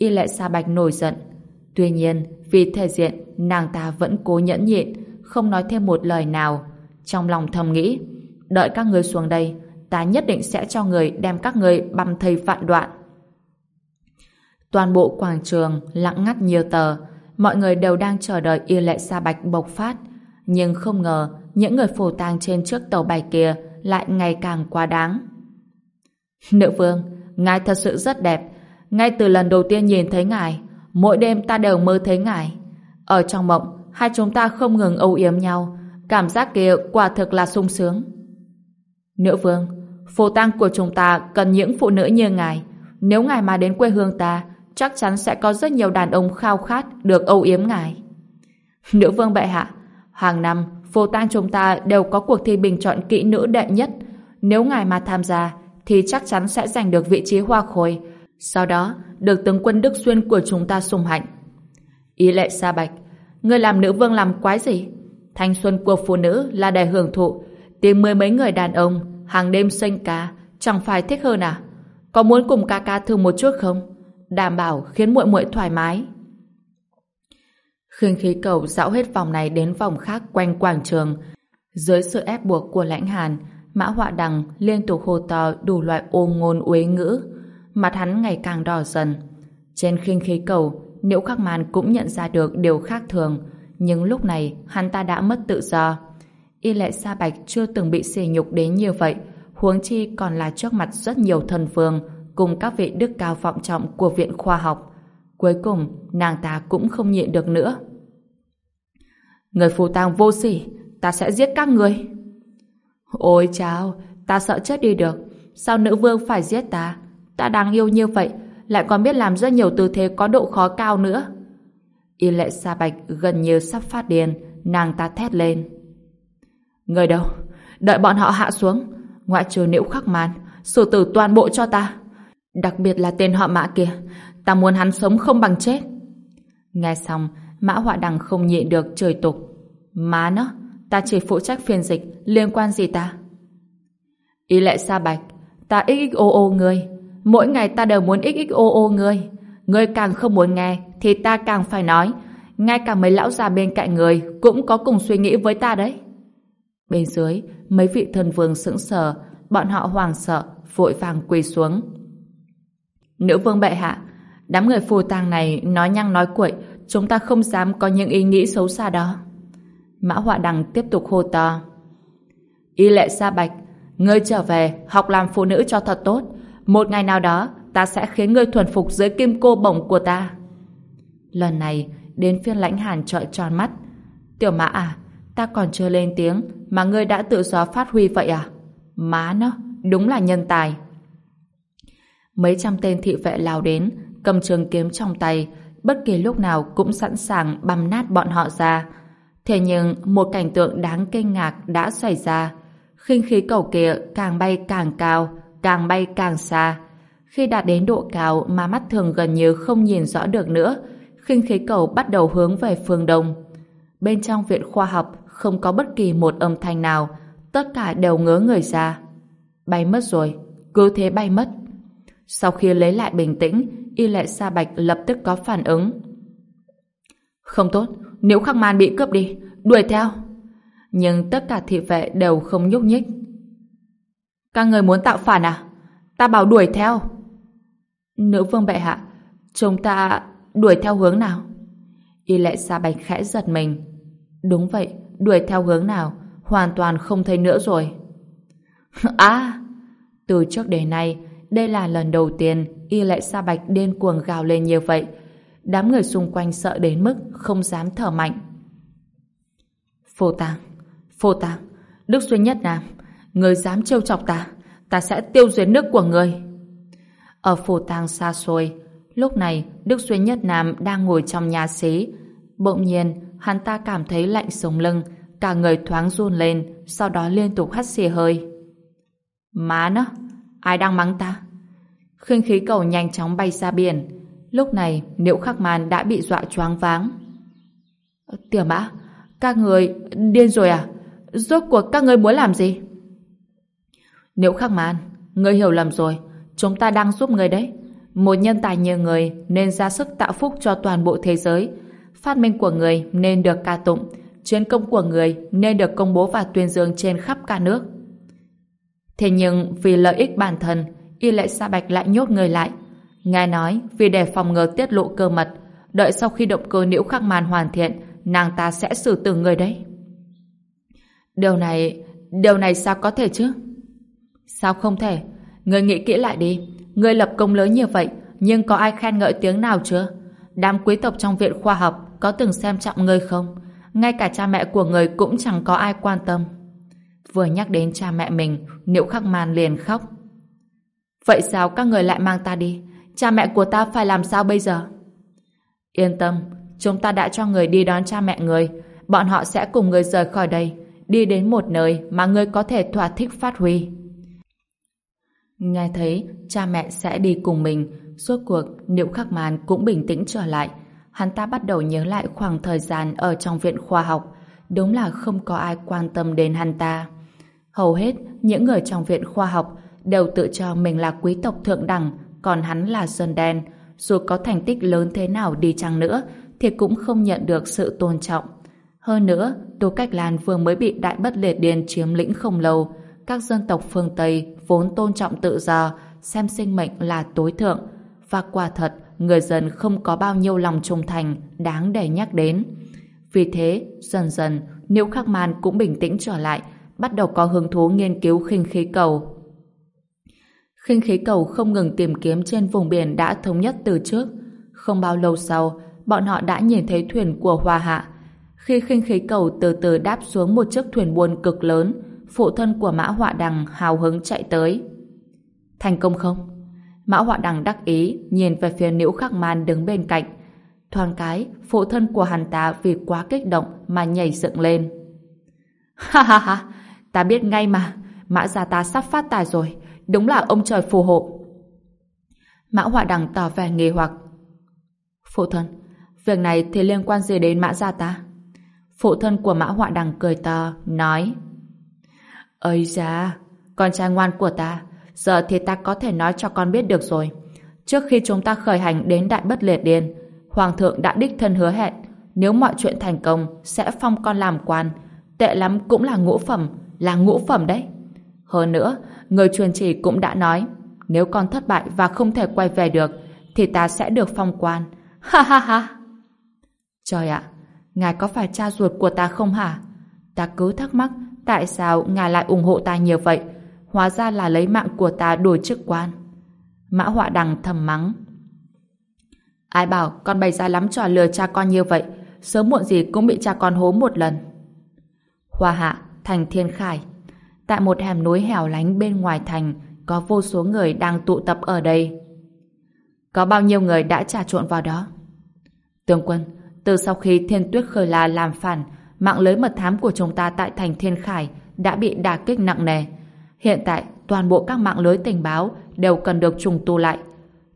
Y lệ Sa bạch nổi giận. Tuy nhiên, vì thể diện, nàng ta vẫn cố nhẫn nhịn, không nói thêm một lời nào. Trong lòng thầm nghĩ, đợi các người xuống đây, ta nhất định sẽ cho người đem các người băm thây vạn đoạn. Toàn bộ quảng trường lặng ngắt nhiều tờ, mọi người đều đang chờ đợi y lệ sa bạch bộc phát. Nhưng không ngờ, những người phổ tang trên trước tàu bài kia lại ngày càng quá đáng. Nữ vương, ngài thật sự rất đẹp. Ngay từ lần đầu tiên nhìn thấy ngài, mỗi đêm ta đều mơ thấy ngài. Ở trong mộng, hai chúng ta không ngừng âu yếm nhau, cảm giác kia quả thực là sung sướng. Nữ vương, phù tang của chúng ta cần những phụ nữ như ngài. Nếu ngài mà đến quê hương ta, chắc chắn sẽ có rất nhiều đàn ông khao khát được âu yếm ngài. Nữ vương bệ hạ, hàng năm phù tang chúng ta đều có cuộc thi bình chọn kỹ nữ đệ nhất. Nếu ngài mà tham gia, thì chắc chắn sẽ giành được vị trí hoa khôi. Sau đó, được tướng quân Đức Xuyên của chúng ta sùng hạnh. Ý lệ sa bạch, người làm nữ vương làm quái gì? Thanh xuân của phụ nữ là để hưởng thụ, tìm mười mấy người đàn ông, hàng đêm xanh cá, chẳng phải thích hơn à? Có muốn cùng ca ca thử một chút không? Đảm bảo khiến muội muội thoải mái. Khinh khí cầu dạo hết vòng này đến vòng khác quanh quảng trường. Dưới sự ép buộc của lãnh hàn, Mã Họa Đằng liên tục hô to đủ loại ôm ngôn uế ngữ. Mặt hắn ngày càng đỏ dần. Trên khinh khí cầu, Liễu Khắc Man cũng nhận ra được điều khác thường. Nhưng lúc này, hắn ta đã mất tự do. Y lệ Sa Bạch chưa từng bị sỉ nhục đến như vậy, huống chi còn là trước mặt rất nhiều thần phương, cùng các vị đức cao vọng trọng của Viện Khoa học. Cuối cùng, nàng ta cũng không nhịn được nữa. Người phù tang vô sỉ, ta sẽ giết các người. Ôi chao, ta sợ chết đi được. Sao nữ vương phải giết ta? Ta đáng yêu như vậy, lại còn biết làm rất nhiều tư thế có độ khó cao nữa. Y lệ sa bạch gần như sắp phát điên, nàng ta thét lên. Người đâu? Đợi bọn họ hạ xuống. Ngoại trừ nữ khắc màn, xử tử toàn bộ cho ta. Đặc biệt là tên họ mã kia, ta muốn hắn sống không bằng chết. Nghe xong, mã họa đằng không nhịn được trời tục. Má nó, ta chỉ phụ trách phiên dịch, liên quan gì ta? y lệ sa bạch, ta xxoo ngươi. Mỗi ngày ta đều muốn xxoo ngươi. Ngươi càng không muốn nghe, thì ta càng phải nói. Ngay cả mấy lão già bên cạnh người cũng có cùng suy nghĩ với ta đấy. Bên dưới, mấy vị thần vương sững sờ, bọn họ hoàng sợ, vội vàng quỳ xuống. Nữ vương bệ hạ, đám người phù tang này nói nhăng nói cuội, chúng ta không dám có những ý nghĩ xấu xa đó. Mã Họa Đằng tiếp tục hô to. Y lệ sa bạch, ngươi trở về, học làm phụ nữ cho thật tốt. Một ngày nào đó, ta sẽ khiến ngươi thuần phục dưới kim cô bổng của ta. Lần này, đến phiên lãnh hàn trọi tròn mắt. Tiểu mã à, ta còn chưa lên tiếng, mà ngươi đã tự do phát huy vậy à? Má nó, đúng là nhân tài. Mấy trăm tên thị vệ lao đến, cầm trường kiếm trong tay, bất kỳ lúc nào cũng sẵn sàng băm nát bọn họ ra. Thế nhưng một cảnh tượng đáng kinh ngạc đã xảy ra. khinh khí cầu kia càng bay càng cao, càng bay càng xa. Khi đạt đến độ cao mà mắt thường gần như không nhìn rõ được nữa, khinh khí cầu bắt đầu hướng về phương đông. Bên trong viện khoa học không có bất kỳ một âm thanh nào, tất cả đều ngớ người ra. Bay mất rồi, cứ thế bay mất. Sau khi lấy lại bình tĩnh, Y Lệ Sa Bạch lập tức có phản ứng. Không tốt, nếu Khắc Man bị cướp đi, đuổi theo. Nhưng tất cả thị vệ đều không nhúc nhích. Các người muốn tạo phản à? Ta bảo đuổi theo. Nữ vương bệ hạ, chúng ta đuổi theo hướng nào? Y Lệ Sa Bạch khẽ giật mình. Đúng vậy, đuổi theo hướng nào? Hoàn toàn không thấy nữa rồi. À! Từ trước đến nay, đây là lần đầu tiên Y Lệ Sa Bạch điên cuồng gào lên như vậy. Đám người xung quanh sợ đến mức không dám thở mạnh. Phô tàng, phô tàng, Đức duy Nhất Nam, người dám trêu chọc ta, ta sẽ tiêu diệt nước của người. Ở phủ tang xa xôi, lúc này Đức duy Nhất Nam đang ngồi trong nhà xí. Bỗng nhiên, hắn ta cảm thấy lạnh sống lưng, cả người thoáng run lên, sau đó liên tục hắt xì hơi. Má nó, ai đang mắng ta? khinh khí cầu nhanh chóng bay ra biển. Lúc này, Niệu Khắc Man đã bị dọa choáng váng. Tiểu mã, các người điên rồi à? Rốt cuộc các người muốn làm gì? Nếu Khắc Man, người hiểu lầm rồi. Chúng ta đang giúp người đấy. Một nhân tài như người nên ra sức tạo phúc cho toàn bộ thế giới. Phát minh của người nên được ca tụng. Chiến công của người nên được công bố và tuyên dương trên khắp cả nước. Thế nhưng vì lợi ích bản thân, Y Lệ Sa Bạch lại nhốt người lại. Nghe nói vì để phòng ngừa tiết lộ cơ mật, đợi sau khi động cơ nhiễu khắc màn hoàn thiện, nàng ta sẽ xử tử người đấy. Điều này, điều này sao có thể chứ? Sao không thể? Người nghĩ kỹ lại đi. Người lập công lớn như vậy, nhưng có ai khen ngợi tiếng nào chưa? Đám quý tộc trong viện khoa học có từng xem trọng người không? Ngay cả cha mẹ của người cũng chẳng có ai quan tâm. Vừa nhắc đến cha mẹ mình, Niệu Khắc Man liền khóc. Vậy sao các người lại mang ta đi? Cha mẹ của ta phải làm sao bây giờ? Yên tâm, chúng ta đã cho người đi đón cha mẹ người. Bọn họ sẽ cùng người rời khỏi đây, đi đến một nơi mà người có thể thỏa thích phát huy. Nghe thấy cha mẹ sẽ đi cùng mình, suốt cuộc Niệu Khắc Màn cũng bình tĩnh trở lại. Hắn ta bắt đầu nhớ lại khoảng thời gian ở trong viện khoa học. Đúng là không có ai quan tâm đến hắn ta. Hầu hết những người trong viện khoa học đều tự cho mình là quý tộc thượng đẳng, còn hắn là dân đen. Dù có thành tích lớn thế nào đi chăng nữa, thì cũng không nhận được sự tôn trọng. Hơn nữa, Tô Cách Lan vừa mới bị Đại Bất Liệt Điền chiếm lĩnh không lâu. Các dân tộc phương Tây vốn tôn trọng tự do, xem sinh mệnh là tối thượng. Và quả thật, người dân không có bao nhiêu lòng trung thành đáng để nhắc đến. Vì thế, dần dần, Niễu Khắc Man cũng bình tĩnh trở lại, bắt đầu có hứng thú nghiên cứu khinh khí cầu khinh khí cầu không ngừng tìm kiếm trên vùng biển đã thống nhất từ trước. Không bao lâu sau, bọn họ đã nhìn thấy thuyền của Hoa Hạ. Khi khinh khí cầu từ từ đáp xuống một chiếc thuyền buôn cực lớn, phụ thân của Mã Họa Đằng hào hứng chạy tới. Thành công không? Mã Họa Đằng đắc ý nhìn về phía Liễu Khắc Man đứng bên cạnh. Thoáng cái, phụ thân của hắn ta vì quá kích động mà nhảy dựng lên. Ha ha ha, ta biết ngay mà, Mã gia ta sắp phát tài rồi, Đúng là ông trời phù hộ. Mã Họa Đằng tỏ vẻ nghi hoặc. Phụ thân, việc này thì liên quan gì đến Mã Gia ta? Phụ thân của Mã Họa Đằng cười to, nói Ơi da, con trai ngoan của ta, giờ thì ta có thể nói cho con biết được rồi. Trước khi chúng ta khởi hành đến Đại Bất Liệt Điền, Hoàng thượng đã đích thân hứa hẹn, nếu mọi chuyện thành công, sẽ phong con làm quan. Tệ lắm cũng là ngũ phẩm, là ngũ phẩm đấy. Hơn nữa, người truyền chỉ cũng đã nói nếu con thất bại và không thể quay về được thì ta sẽ được phong quan. Ha ha ha! Trời ạ! ngài có phải cha ruột của ta không hả? Ta cứ thắc mắc tại sao ngài lại ủng hộ ta nhiều vậy? Hóa ra là lấy mạng của ta đổi chức quan. Mã họa đằng thầm mắng. Ai bảo con bày ra lắm trò lừa cha con như vậy sớm muộn gì cũng bị cha con hố một lần. Hoa hạ, thành thiên khải Tại một hẻm núi hẻo lánh bên ngoài thành có vô số người đang tụ tập ở đây. Có bao nhiêu người đã trà trộn vào đó? Tướng quân, từ sau khi Thiên Tuyết Khởi La làm phản, mạng lưới mật thám của chúng ta tại thành Thiên Khải đã bị đả kích nặng nề. Hiện tại, toàn bộ các mạng lưới tình báo đều cần được trùng tu lại.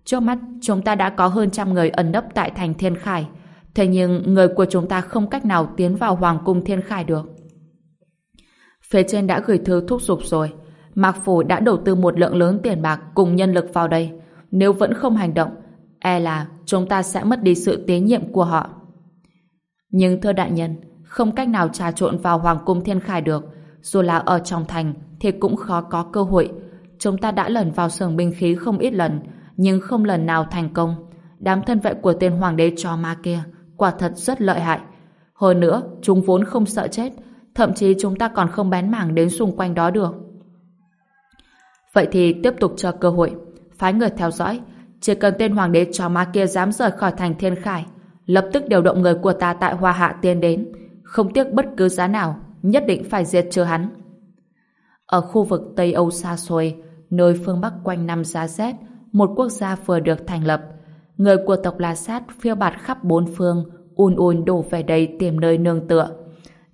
Trước mắt, chúng ta đã có hơn trăm người ẩn nấp tại thành Thiên Khải. Thế nhưng, người của chúng ta không cách nào tiến vào Hoàng cung Thiên Khải được. Phía trên đã gửi thư thúc giục rồi. Mạc Phủ đã đầu tư một lượng lớn tiền bạc cùng nhân lực vào đây. Nếu vẫn không hành động, e là chúng ta sẽ mất đi sự tín nhiệm của họ. Nhưng thưa đại nhân, không cách nào trà trộn vào Hoàng cung Thiên Khải được. Dù là ở trong thành thì cũng khó có cơ hội. Chúng ta đã lần vào sườn binh khí không ít lần, nhưng không lần nào thành công. Đám thân vệ của tên hoàng đế cho ma kia quả thật rất lợi hại. Hơn nữa, chúng vốn không sợ chết, thậm chí chúng ta còn không bén mảng đến xung quanh đó được. Vậy thì tiếp tục cho cơ hội, phái người theo dõi, Chỉ cần tên hoàng đế cho ma kia dám rời khỏi thành thiên khải, lập tức điều động người của ta tại Hoa Hạ tiến đến, không tiếc bất cứ giá nào, nhất định phải diệt trừ hắn. Ở khu vực Tây Âu xa xôi, nơi phương Bắc quanh năm giá rét, một quốc gia vừa được thành lập. Người của tộc La Sát phiêu bạt khắp bốn phương, un un đổ về đây tìm nơi nương tựa.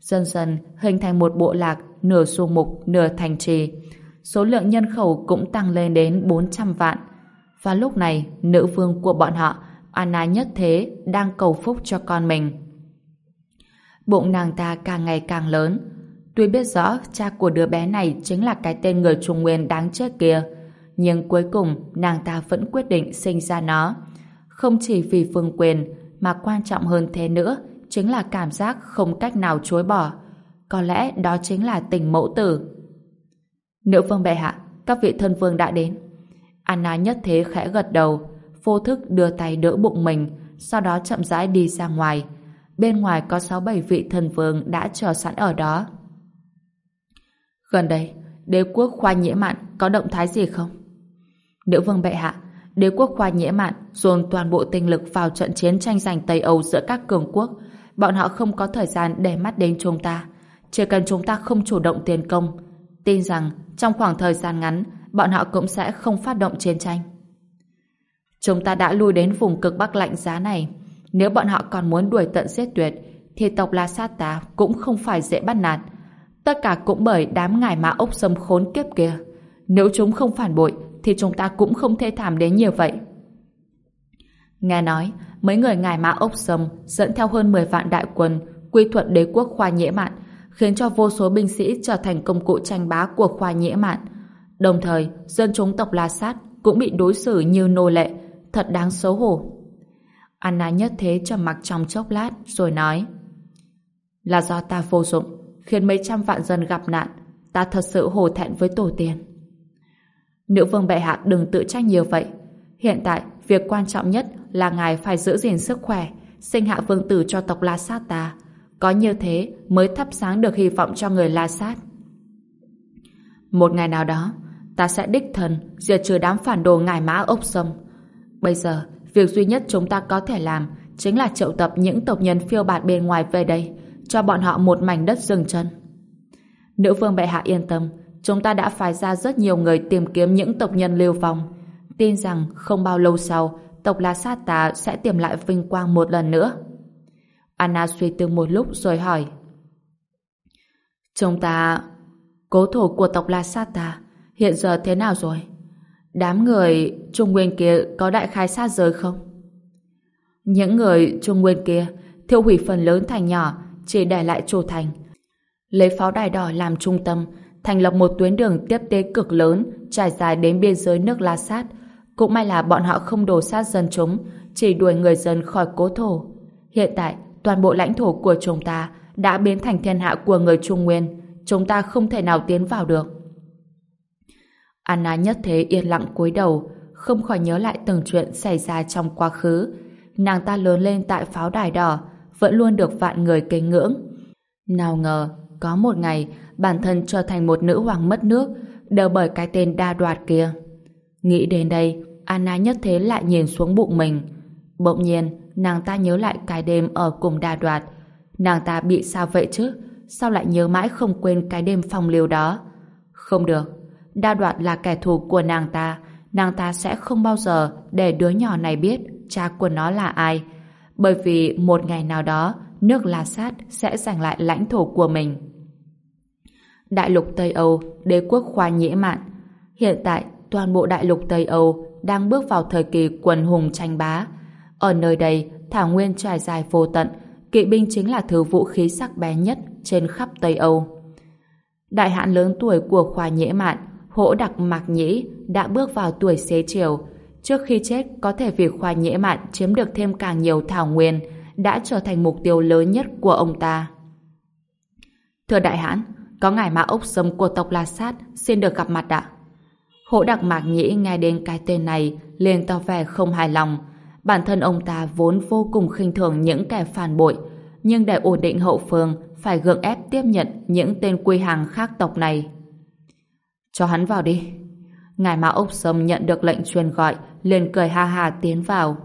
Dần dần hình thành một bộ lạc nửa su mục, nửa thành trì. Số lượng nhân khẩu cũng tăng lên đến 400 vạn. Và lúc này, nữ vương của bọn họ, Anna Nhất Thế, đang cầu phúc cho con mình. Bụng nàng ta càng ngày càng lớn. Tuy biết rõ cha của đứa bé này chính là cái tên người Trung Nguyên đáng chết kia, nhưng cuối cùng nàng ta vẫn quyết định sinh ra nó. Không chỉ vì phương quyền, mà quan trọng hơn thế nữa chính là cảm giác không cách nào chối bỏ. Có lẽ đó chính là tình mẫu tử. Nữ vương bệ hạ, các vị thân vương đã đến. Anna nhất thế khẽ gật đầu, vô thức đưa tay đỡ bụng mình, sau đó chậm rãi đi ra ngoài. Bên ngoài có 6-7 vị thần vương đã chờ sẵn ở đó. Gần đây, đế quốc khoa nhiễm mạn có động thái gì không? Nữ vương bệ hạ, đế quốc khoa nhiễm mạn dồn toàn bộ tinh lực vào trận chiến tranh giành Tây Âu giữa các cường quốc. Bọn họ không có thời gian để mắt đến chúng ta. Chỉ cần chúng ta không chủ động tiến công, tin rằng trong khoảng thời gian ngắn, bọn họ cũng sẽ không phát động chiến tranh. Chúng ta đã lui đến vùng cực bắc lạnh giá này. Nếu bọn họ còn muốn đuổi tận giết tuyệt, thì tộc La Sát ta cũng không phải dễ bắt nạt. Tất cả cũng bởi đám ngải mã ốc sâm khốn kiếp kia. Nếu chúng không phản bội, thì chúng ta cũng không thê thảm đến nhiều vậy. Nghe nói, mấy người ngài mã ốc sâm dẫn theo hơn 10 vạn đại quân quy thuận đế quốc khoa nhễ mạn, khiến cho vô số binh sĩ trở thành công cụ tranh bá của khoa nhễ mạn. Đồng thời, dân chúng tộc La Sát cũng bị đối xử như nô lệ, thật đáng xấu hổ. Anna nhất thế trầm mặc trong chốc lát rồi nói Là do ta vô dụng, khiến mấy trăm vạn dân gặp nạn, ta thật sự hổ thẹn với tổ tiên. Nữ vương bệ hạ đừng tự trách nhiều vậy. Hiện tại, việc quan trọng nhất là ngài phải giữ gìn sức khỏe, sinh hạ vương tử cho tộc La Sát ta. Có như thế mới thắp sáng được hy vọng cho người La Sát. Một ngày nào đó, ta sẽ đích thần diệt trừ đám phản đồ ngài mã ốc sâm. Bây giờ, việc duy nhất chúng ta có thể làm chính là triệu tập những tộc nhân phiêu bạt bên ngoài về đây, cho bọn họ một mảnh đất dừng chân. Nữ vương bệ hạ yên tâm, chúng ta đã phái ra rất nhiều người tìm kiếm những tộc nhân lưu vong. Tin rằng không bao lâu sau, tộc La Sát ta sẽ tìm lại vinh quang một lần nữa. Anna suy tư một lúc rồi hỏi. Chúng ta... Cố thủ của tộc La Sát ta hiện giờ thế nào rồi? Đám người Trung Nguyên kia có đại khai sát giới không? Những người Trung Nguyên kia thiêu hủy phần lớn thành nhỏ chỉ để lại chủ thành. Lấy pháo đài đỏ làm trung tâm thành lập một tuyến đường tiếp tế cực lớn trải dài đến biên giới nước La Sát. Cũng may là bọn họ không đổ sát dân chúng, chỉ đuổi người dân khỏi cố thổ. Hiện tại, toàn bộ lãnh thổ của chúng ta đã biến thành thiên hạ của người Trung Nguyên. Chúng ta không thể nào tiến vào được. Anna nhất thế yên lặng cúi đầu, không khỏi nhớ lại từng chuyện xảy ra trong quá khứ. Nàng ta lớn lên tại pháo đài đỏ, vẫn luôn được vạn người kính ngưỡng. Nào ngờ, có một ngày, bản thân trở thành một nữ hoàng mất nước, đều bởi cái tên đa đoạt kia. Nghĩ đến đây, Anna nhất thế lại nhìn xuống bụng mình. Bỗng nhiên, nàng ta nhớ lại cái đêm ở cùng đa đoạt. Nàng ta bị sao vậy chứ? Sao lại nhớ mãi không quên cái đêm phong liều đó? Không được. Đa đoạt là kẻ thù của nàng ta. Nàng ta sẽ không bao giờ để đứa nhỏ này biết cha của nó là ai. Bởi vì một ngày nào đó, nước La Sát sẽ giành lại lãnh thổ của mình. Đại lục Tây Âu, đế quốc khoa nhễ mạn. Hiện tại, toàn bộ đại lục Tây Âu đang bước vào thời kỳ quần hùng tranh bá. Ở nơi đây, thảo nguyên trải dài vô tận, kỵ binh chính là thứ vũ khí sắc bén nhất trên khắp Tây Âu. Đại hạn lớn tuổi của khoa nhễ mạn, hỗ đặc mạc nhĩ, đã bước vào tuổi xế chiều. Trước khi chết, có thể vì khoa nhễ mạn chiếm được thêm càng nhiều thảo nguyên, đã trở thành mục tiêu lớn nhất của ông ta. Thưa đại hãn, có ngài mã ốc sâm của tộc La Sát xin được gặp mặt ạ. Hỗ đặc mạc nhĩ nghe đến cái tên này liền tỏ vẻ không hài lòng. Bản thân ông ta vốn vô cùng khinh thường những kẻ phản bội, nhưng để ổn định hậu phương phải gượng ép tiếp nhận những tên quy hàng khác tộc này. Cho hắn vào đi. Ngài Mã Ốc Sâm nhận được lệnh truyền gọi liền cười ha ha tiến vào.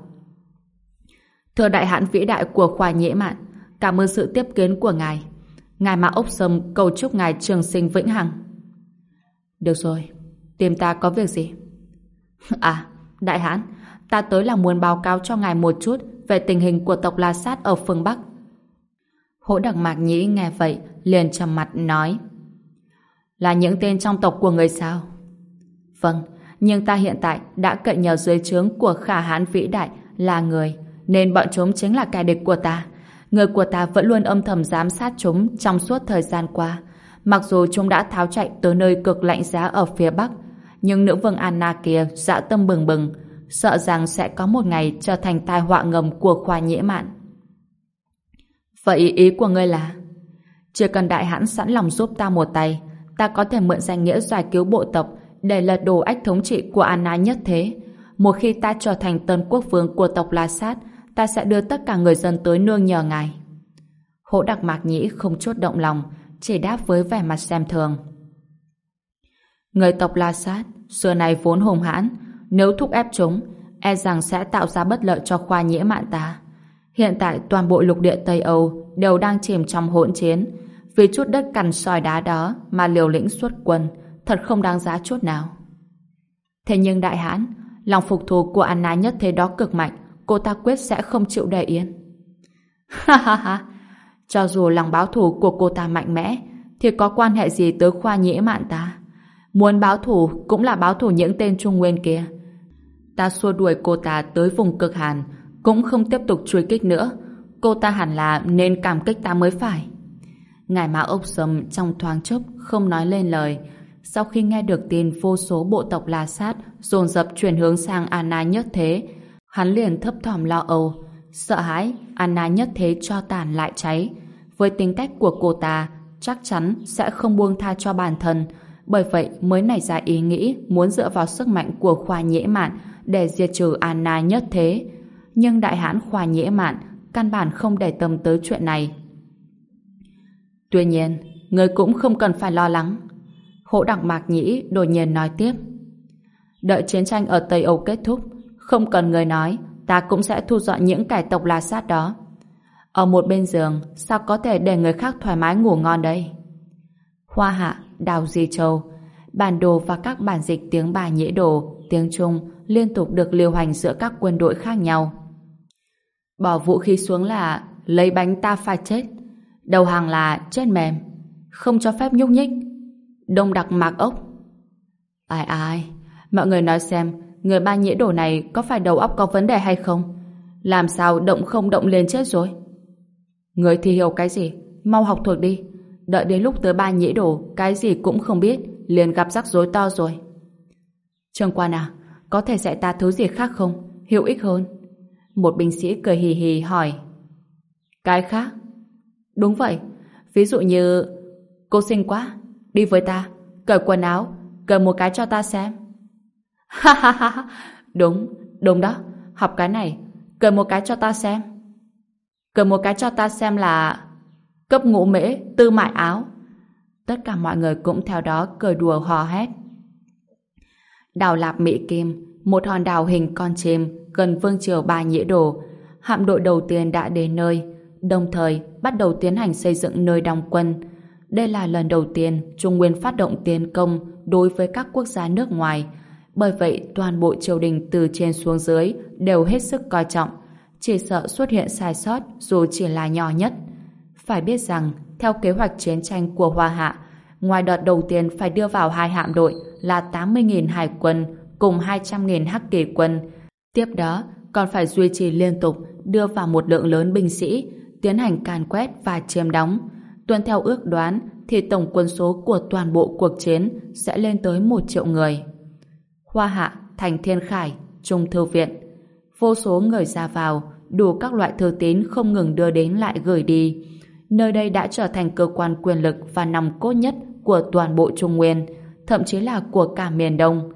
Thưa đại hãn vĩ đại của khoa nhễ mạn, cảm ơn sự tiếp kiến của ngài. Ngài Mã ốc sâm cầu chúc ngài trường sinh vĩnh hằng. Được rồi, tìm ta có việc gì? À, đại hãn, ta tới là muốn báo cáo cho ngài một chút về tình hình của tộc La Sát ở phương Bắc. Hỗ đặc mạc nhĩ nghe vậy, liền trầm mặt nói. Là những tên trong tộc của người sao? Vâng, nhưng ta hiện tại đã cậy nhờ dưới trướng của khả hãn vĩ đại là người, nên bọn chúng chính là kẻ địch của ta. Người của ta vẫn luôn âm thầm giám sát chúng trong suốt thời gian qua. Mặc dù chúng đã tháo chạy tới nơi cực lạnh giá ở phía Bắc, nhưng nữ vương Anna kia dạ tâm bừng bừng, sợ rằng sẽ có một ngày trở thành tai họa ngầm của khoa nhễ mạn. Vậy ý của ngươi là chỉ cần đại hãn sẵn lòng giúp ta một tay, ta có thể mượn danh nghĩa giải cứu bộ tộc để lật đổ ách thống trị của Anna nhất thế. Một khi ta trở thành tân quốc vương của tộc La Sát, ta sẽ đưa tất cả người dân tới nương nhờ ngài. Hỗ đặc mạc nhĩ không chút động lòng, chỉ đáp với vẻ mặt xem thường. Người tộc La Sát, xưa này vốn hùng hãn, nếu thúc ép chúng, e rằng sẽ tạo ra bất lợi cho khoa nhĩ mạn ta. Hiện tại toàn bộ lục địa Tây Âu đều đang chìm trong hỗn chiến, vì chút đất cằn sỏi đá đó mà liều lĩnh xuất quân, thật không đáng giá chút nào. Thế nhưng đại hãn, lòng phục thù của Anna nhất thế đó cực mạnh, cô ta quyết sẽ không chịu để yên. Ha ha ha, cho dù lòng báo thù của cô ta mạnh mẽ, thì có quan hệ gì tới khoa nhĩ mạn ta? Muốn báo thù cũng là báo thù những tên trung nguyên kia. Ta xua đuổi cô ta tới vùng cực hàn, cũng không tiếp tục truy kích nữa. Cô ta hẳn là nên cảm kích ta mới phải. Ngài Mã Ốc Sâm trong thoáng chốc không nói lên lời. Sau khi nghe được tin vô số bộ tộc La Sát dồn dập chuyển hướng sang Anna nhất thế, hắn liền thấp thỏm lo âu, sợ hãi Anna nhất thế cho tàn lại cháy. Với tính cách của cô ta, chắc chắn sẽ không buông tha cho bản thân, bởi vậy mới nảy ra ý nghĩ muốn dựa vào sức mạnh của khoa nhễ mạn để diệt trừ Anna nhất thế. Nhưng đại hãn khoa nhễ mạn căn bản không để tâm tới chuyện này. Tuy nhiên, người cũng không cần phải lo lắng. Hỗ đặc mạc nhĩ đột nhiên nói tiếp. Đợi chiến tranh ở Tây Âu kết thúc, không cần người nói, ta cũng sẽ thu dọn những kẻ tộc la sát đó. Ở một bên giường, sao có thể để người khác thoải mái ngủ ngon đây? Hoa hạ, đào di châu, bản đồ và các bản dịch tiếng bà nhễ đồ, tiếng Trung liên tục được liều hành giữa các quân đội khác nhau. Bỏ vũ khí xuống là lấy bánh ta phải chết. Đầu hàng là chết mềm, không cho phép nhúc nhích. Đông đặc mạc ốc. Ai ai, mọi người nói xem, người ba nhĩ đồ này có phải đầu óc có vấn đề hay không? Làm sao động không động lên chết rồi? Người thì hiểu cái gì? Mau học thuộc đi. Đợi đến lúc tới ba nhĩ đồ, cái gì cũng không biết, liền gặp rắc rối to rồi. Trương quan à, có thể dạy ta thứ gì khác không? hữu ích hơn. Một binh sĩ cười hì hì hỏi. Cái khác? Đúng vậy. Ví dụ như... Cô xinh quá. Đi với ta. Cởi quần áo. Cởi một cái cho ta xem. Ha ha ha. Đúng. Đúng đó. Học cái này. Cởi một cái cho ta xem. Cởi một cái cho ta xem là... Cấp ngũ mễ, tư mại áo. Tất cả mọi người cũng theo đó cười đùa hò hét. Đào lạp Mỹ Kim, một hòn đảo hình con chim gần vương triều Ba nhĩa Đồ. Hạm đội đầu tiên đã đến nơi, đồng thời bắt đầu tiến hành xây dựng nơi đóng quân. Đây là lần đầu tiên Trung Nguyên phát động tiến công đối với các quốc gia nước ngoài. Bởi vậy, toàn bộ triều đình từ trên xuống dưới đều hết sức coi trọng, chỉ sợ xuất hiện sai sót dù chỉ là nhỏ nhất. Phải biết rằng, theo kế hoạch chiến tranh của Hoa Hạ, ngoài đợt đầu tiên phải đưa vào hai hạm đội là 80.000 hải quân cùng 200.000 hắc kỳ quân. Tiếp đó, còn phải duy trì liên tục đưa vào một lượng lớn binh sĩ, tiến hành càn quét và chiếm đóng. Tuân theo ước đoán, thì tổng quân số của toàn bộ cuộc chiến sẽ lên tới một triệu người. Hoa Hạ, Thành Thiên Khải, Trung Thư Viện Vô số người ra vào, đủ các loại thư tín không ngừng đưa đến lại gửi đi. Nơi đây đã trở thành cơ quan quyền lực và nòng cốt nhất của toàn bộ Trung Nguyên, thậm chí là của cả miền Đông.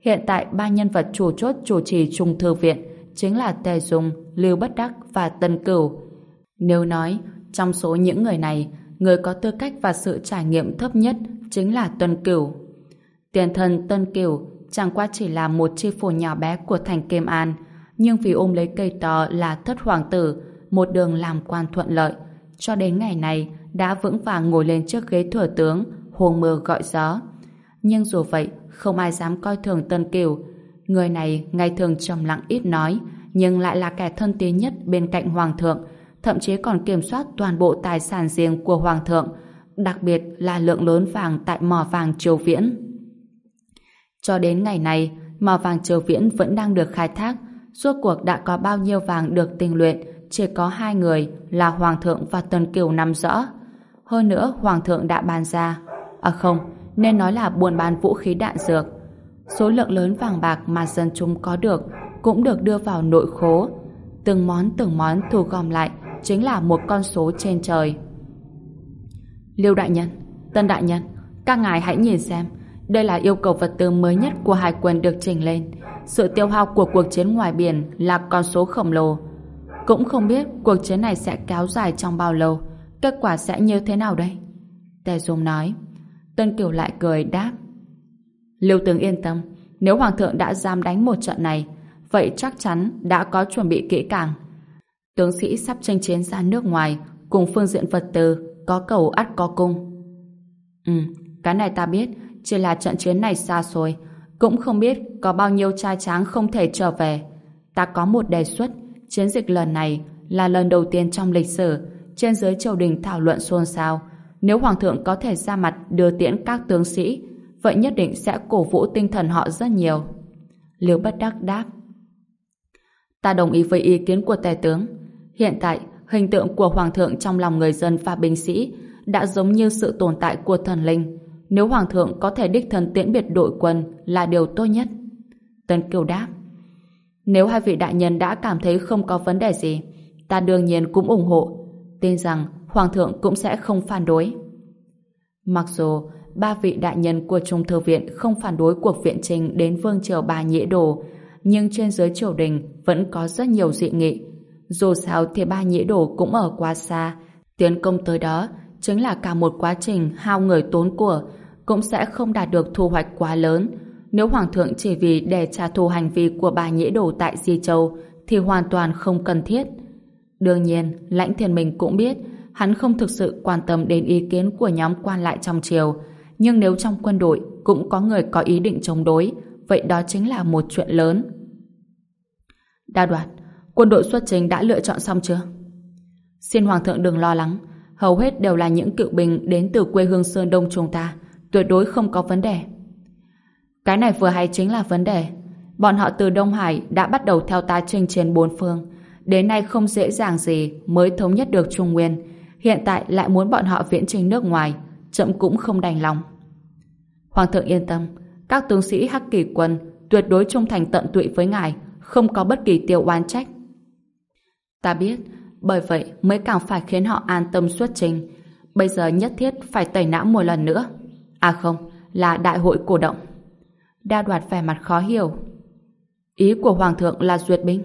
Hiện tại ba nhân vật chủ chốt chủ trì Trung Thư Viện chính là Tề Dung, Lưu Bất Đắc và Tân Cửu. Nếu nói, trong số những người này, người có tư cách và sự trải nghiệm thấp nhất chính là Tân Cửu. Tiền thân Tân Cửu chẳng qua chỉ là một chi phủ nhỏ bé của thành Kim An, nhưng vì ôm lấy cây to là thất hoàng tử, một đường làm quan thuận lợi, cho đến ngày này đã vững vàng ngồi lên chiếc ghế thừa tướng, huồng mưa gọi gió. Nhưng dù vậy, không ai dám coi thường Tân Kiều. Người này ngày thường trầm lặng ít nói, nhưng lại là kẻ thân tín nhất bên cạnh Hoàng thượng, thậm chí còn kiểm soát toàn bộ tài sản riêng của Hoàng thượng, đặc biệt là lượng lớn vàng tại mỏ vàng Triều Viễn. Cho đến ngày này, mỏ vàng Triều Viễn vẫn đang được khai thác, suốt cuộc đã có bao nhiêu vàng được tinh luyện, chỉ có hai người là Hoàng thượng và tần Kiều nắm rõ. Hơn nữa, Hoàng thượng đã bàn ra. À không, nên nói là buôn bán vũ khí đạn dược. Số lượng lớn vàng bạc mà dân chúng có được cũng được đưa vào nội khố. Từng món từng món thu gom lại chính là một con số trên trời. Liêu đại nhân, Tân đại nhân, các ngài hãy nhìn xem, đây là yêu cầu vật tư mới nhất của hải quân được trình lên. Sự tiêu hao của cuộc chiến ngoài biển là con số khổng lồ. Cũng không biết cuộc chiến này sẽ kéo dài trong bao lâu, kết quả sẽ như thế nào đây? Tề Dung nói. Tân Kiều lại cười đáp. Liêu tướng yên tâm, nếu Hoàng thượng đã dám đánh một trận này, vậy chắc chắn đã có chuẩn bị kỹ càng. Tướng sĩ sắp tranh chiến ra nước ngoài, cùng phương diện vật tư, có cầu ắt có cung. Ừ, cái này ta biết, chỉ là trận chiến này xa xôi, cũng không biết có bao nhiêu trai tráng không thể trở về. Ta có một đề xuất, chiến dịch lần này là lần đầu tiên trong lịch sử trên dưới triều đình thảo luận xôn xao. Nếu Hoàng thượng có thể ra mặt đưa tiễn các tướng sĩ, vậy nhất định sẽ cổ vũ tinh thần họ rất nhiều. liễu bất đắc đáp. Ta đồng ý với ý kiến của tề tướng. Hiện tại, hình tượng của Hoàng thượng trong lòng người dân và binh sĩ đã giống như sự tồn tại của thần linh. Nếu Hoàng thượng có thể đích thân tiễn biệt đội quân là điều tốt nhất. Tân Kiều đáp. Nếu hai vị đại nhân đã cảm thấy không có vấn đề gì, ta đương nhiên cũng ủng hộ. Tin rằng Hoàng thượng cũng sẽ không phản đối. Mặc dù ba vị đại nhân của Trung Thư Viện không phản đối cuộc viện trình đến Vương Triều Bà Nhĩ Đồ, nhưng trên dưới triều đình vẫn có rất nhiều dị nghị. Dù sao thì ba Nhĩ Đồ cũng ở quá xa, tiến công tới đó chính là cả một quá trình hao người tốn của, cũng sẽ không đạt được thu hoạch quá lớn. Nếu Hoàng thượng chỉ vì để trả thù hành vi của bà Nhĩ Đồ tại Di Châu thì hoàn toàn không cần thiết. Đương nhiên, Lãnh Thiên Minh cũng biết hắn không thực sự quan tâm đến ý kiến của nhóm quan lại trong triều, nhưng nếu trong quân đội cũng có người có ý định chống đối, vậy đó chính là một chuyện lớn. Đa đoạt, quân đội xuất trình đã lựa chọn xong chưa? Xin Hoàng thượng đừng lo lắng, hầu hết đều là những cựu binh đến từ quê hương Sơn Đông chúng ta, tuyệt đối không có vấn đề. Cái này vừa hay chính là vấn đề. Bọn họ từ Đông Hải đã bắt đầu theo ta chinh chiến bốn phương, đến nay không dễ dàng gì mới thống nhất được Trung Nguyên, hiện tại lại muốn bọn họ viễn trình nước ngoài, chậm cũng không đành lòng. Hoàng thượng yên tâm, các tướng sĩ Hắc Kỳ quân tuyệt đối trung thành tận tụy với ngài, không có bất kỳ tiêu oán trách. Ta biết, bởi vậy mới càng phải khiến họ an tâm xuất trình. Bây giờ nhất thiết phải tẩy não một lần nữa. À không, là đại hội cổ động. Đa đoạt vẻ mặt khó hiểu. Ý của Hoàng thượng là duyệt binh.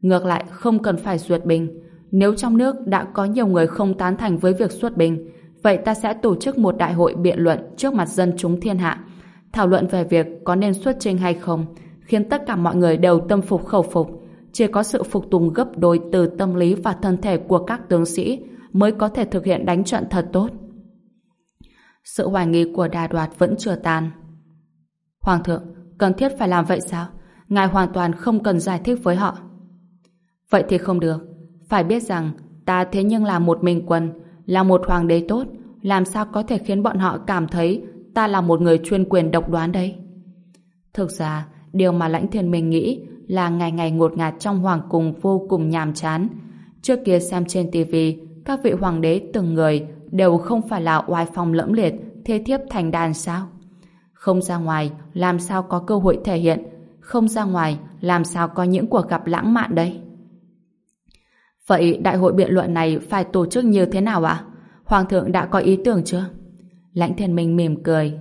Ngược lại không cần phải duyệt binh. Nếu trong nước đã có nhiều người không tán thành với việc xuất binh, vậy ta sẽ tổ chức một đại hội biện luận trước mặt dân chúng thiên hạ, thảo luận về việc có nên xuất trình hay không, khiến tất cả mọi người đều tâm phục khẩu phục. Chỉ có sự phục tùng gấp đôi từ tâm lý và thân thể của các tướng sĩ mới có thể thực hiện đánh trận thật tốt. Sự hoài nghi của đà đoạt vẫn chưa tan. Hoàng thượng, cần thiết phải làm vậy sao? Ngài hoàn toàn không cần giải thích với họ. Vậy thì không được. Phải biết rằng ta thế nhưng là một minh quân, là một hoàng đế tốt, làm sao có thể khiến bọn họ cảm thấy ta là một người chuyên quyền độc đoán đây? Thực ra, điều mà lãnh thiên mình nghĩ là ngày ngày ngột ngạt trong hoàng cung vô cùng nhàm chán. Trước kia xem trên tivi các vị hoàng đế từng người đều không phải là oai phong lẫm liệt, thế thiếp thành đàn sao? Không ra ngoài, làm sao có cơ hội thể hiện? Không ra ngoài, làm sao có những cuộc gặp lãng mạn đấy? Vậy đại hội biện luận này phải tổ chức như thế nào ạ? Hoàng thượng đã có ý tưởng chưa? Lãnh thiên minh mỉm cười.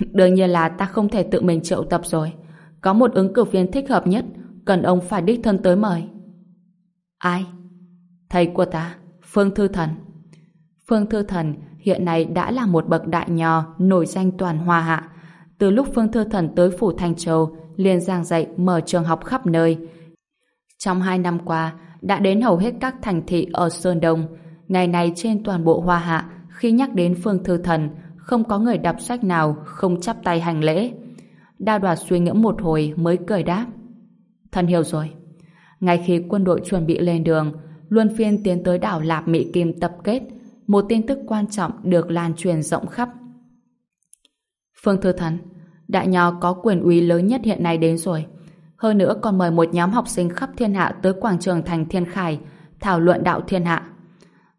Đương nhiên là ta không thể tự mình triệu tập rồi. Có một ứng cử viên thích hợp nhất, cần ông phải đích thân tới mời. Ai? Thầy của ta, Phương Thư Thần. Phương Thư Thần hiện nay đã là một bậc đại nho nổi danh toàn hoa hạ. từ lúc Phương Thư Thần tới Phủ Thanh Châu, liền giảng dạy mở trường học khắp nơi. Trong hai năm qua, đã đến hầu hết các thành thị ở Sơn Đông. Ngày này trên toàn bộ Hoa Hạ, khi nhắc đến Phương Thư Thần, không có người đọc sách nào không chắp tay hành lễ. Đa đoạt suy ngẫm một hồi mới cười đáp. Thần hiểu rồi. Ngay khi quân đội chuẩn bị lên đường, Luân Phiên tiến tới đảo Lạp Mỹ Kim tập kết, một tin tức quan trọng được lan truyền rộng khắp. Phương Thư Thần, Đại Nho có quyền uy lớn nhất hiện nay đến rồi. Hơn nữa còn mời một nhóm học sinh khắp thiên hạ tới quảng trường thành Thiên Khải thảo luận đạo thiên hạ.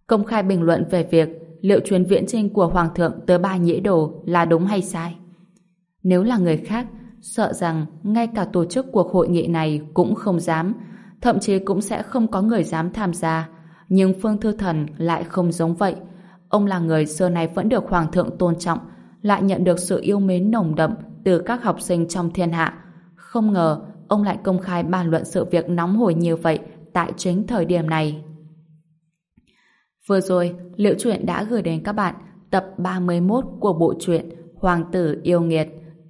Công khai bình luận về việc liệu chuyến viễn trinh của Hoàng thượng tới Ba Nhĩ Đồ là đúng hay sai. Nếu là người khác, sợ rằng ngay cả tổ chức cuộc hội nghị này cũng không dám, thậm chí cũng sẽ không có người dám tham gia. Nhưng Phương Thư Thần lại không giống vậy. Ông là người xưa này vẫn được Hoàng thượng tôn trọng, lại nhận được sự yêu mến nồng đậm từ các học sinh trong thiên hạ. Không ngờ, ông lại công khai bàn luận sự việc nóng hổi như vậy tại chính thời điểm này. Vừa rồi, Liệu chuyện đã gửi đến các bạn tập 31 của bộ truyện Hoàng tử yêu nghiệt.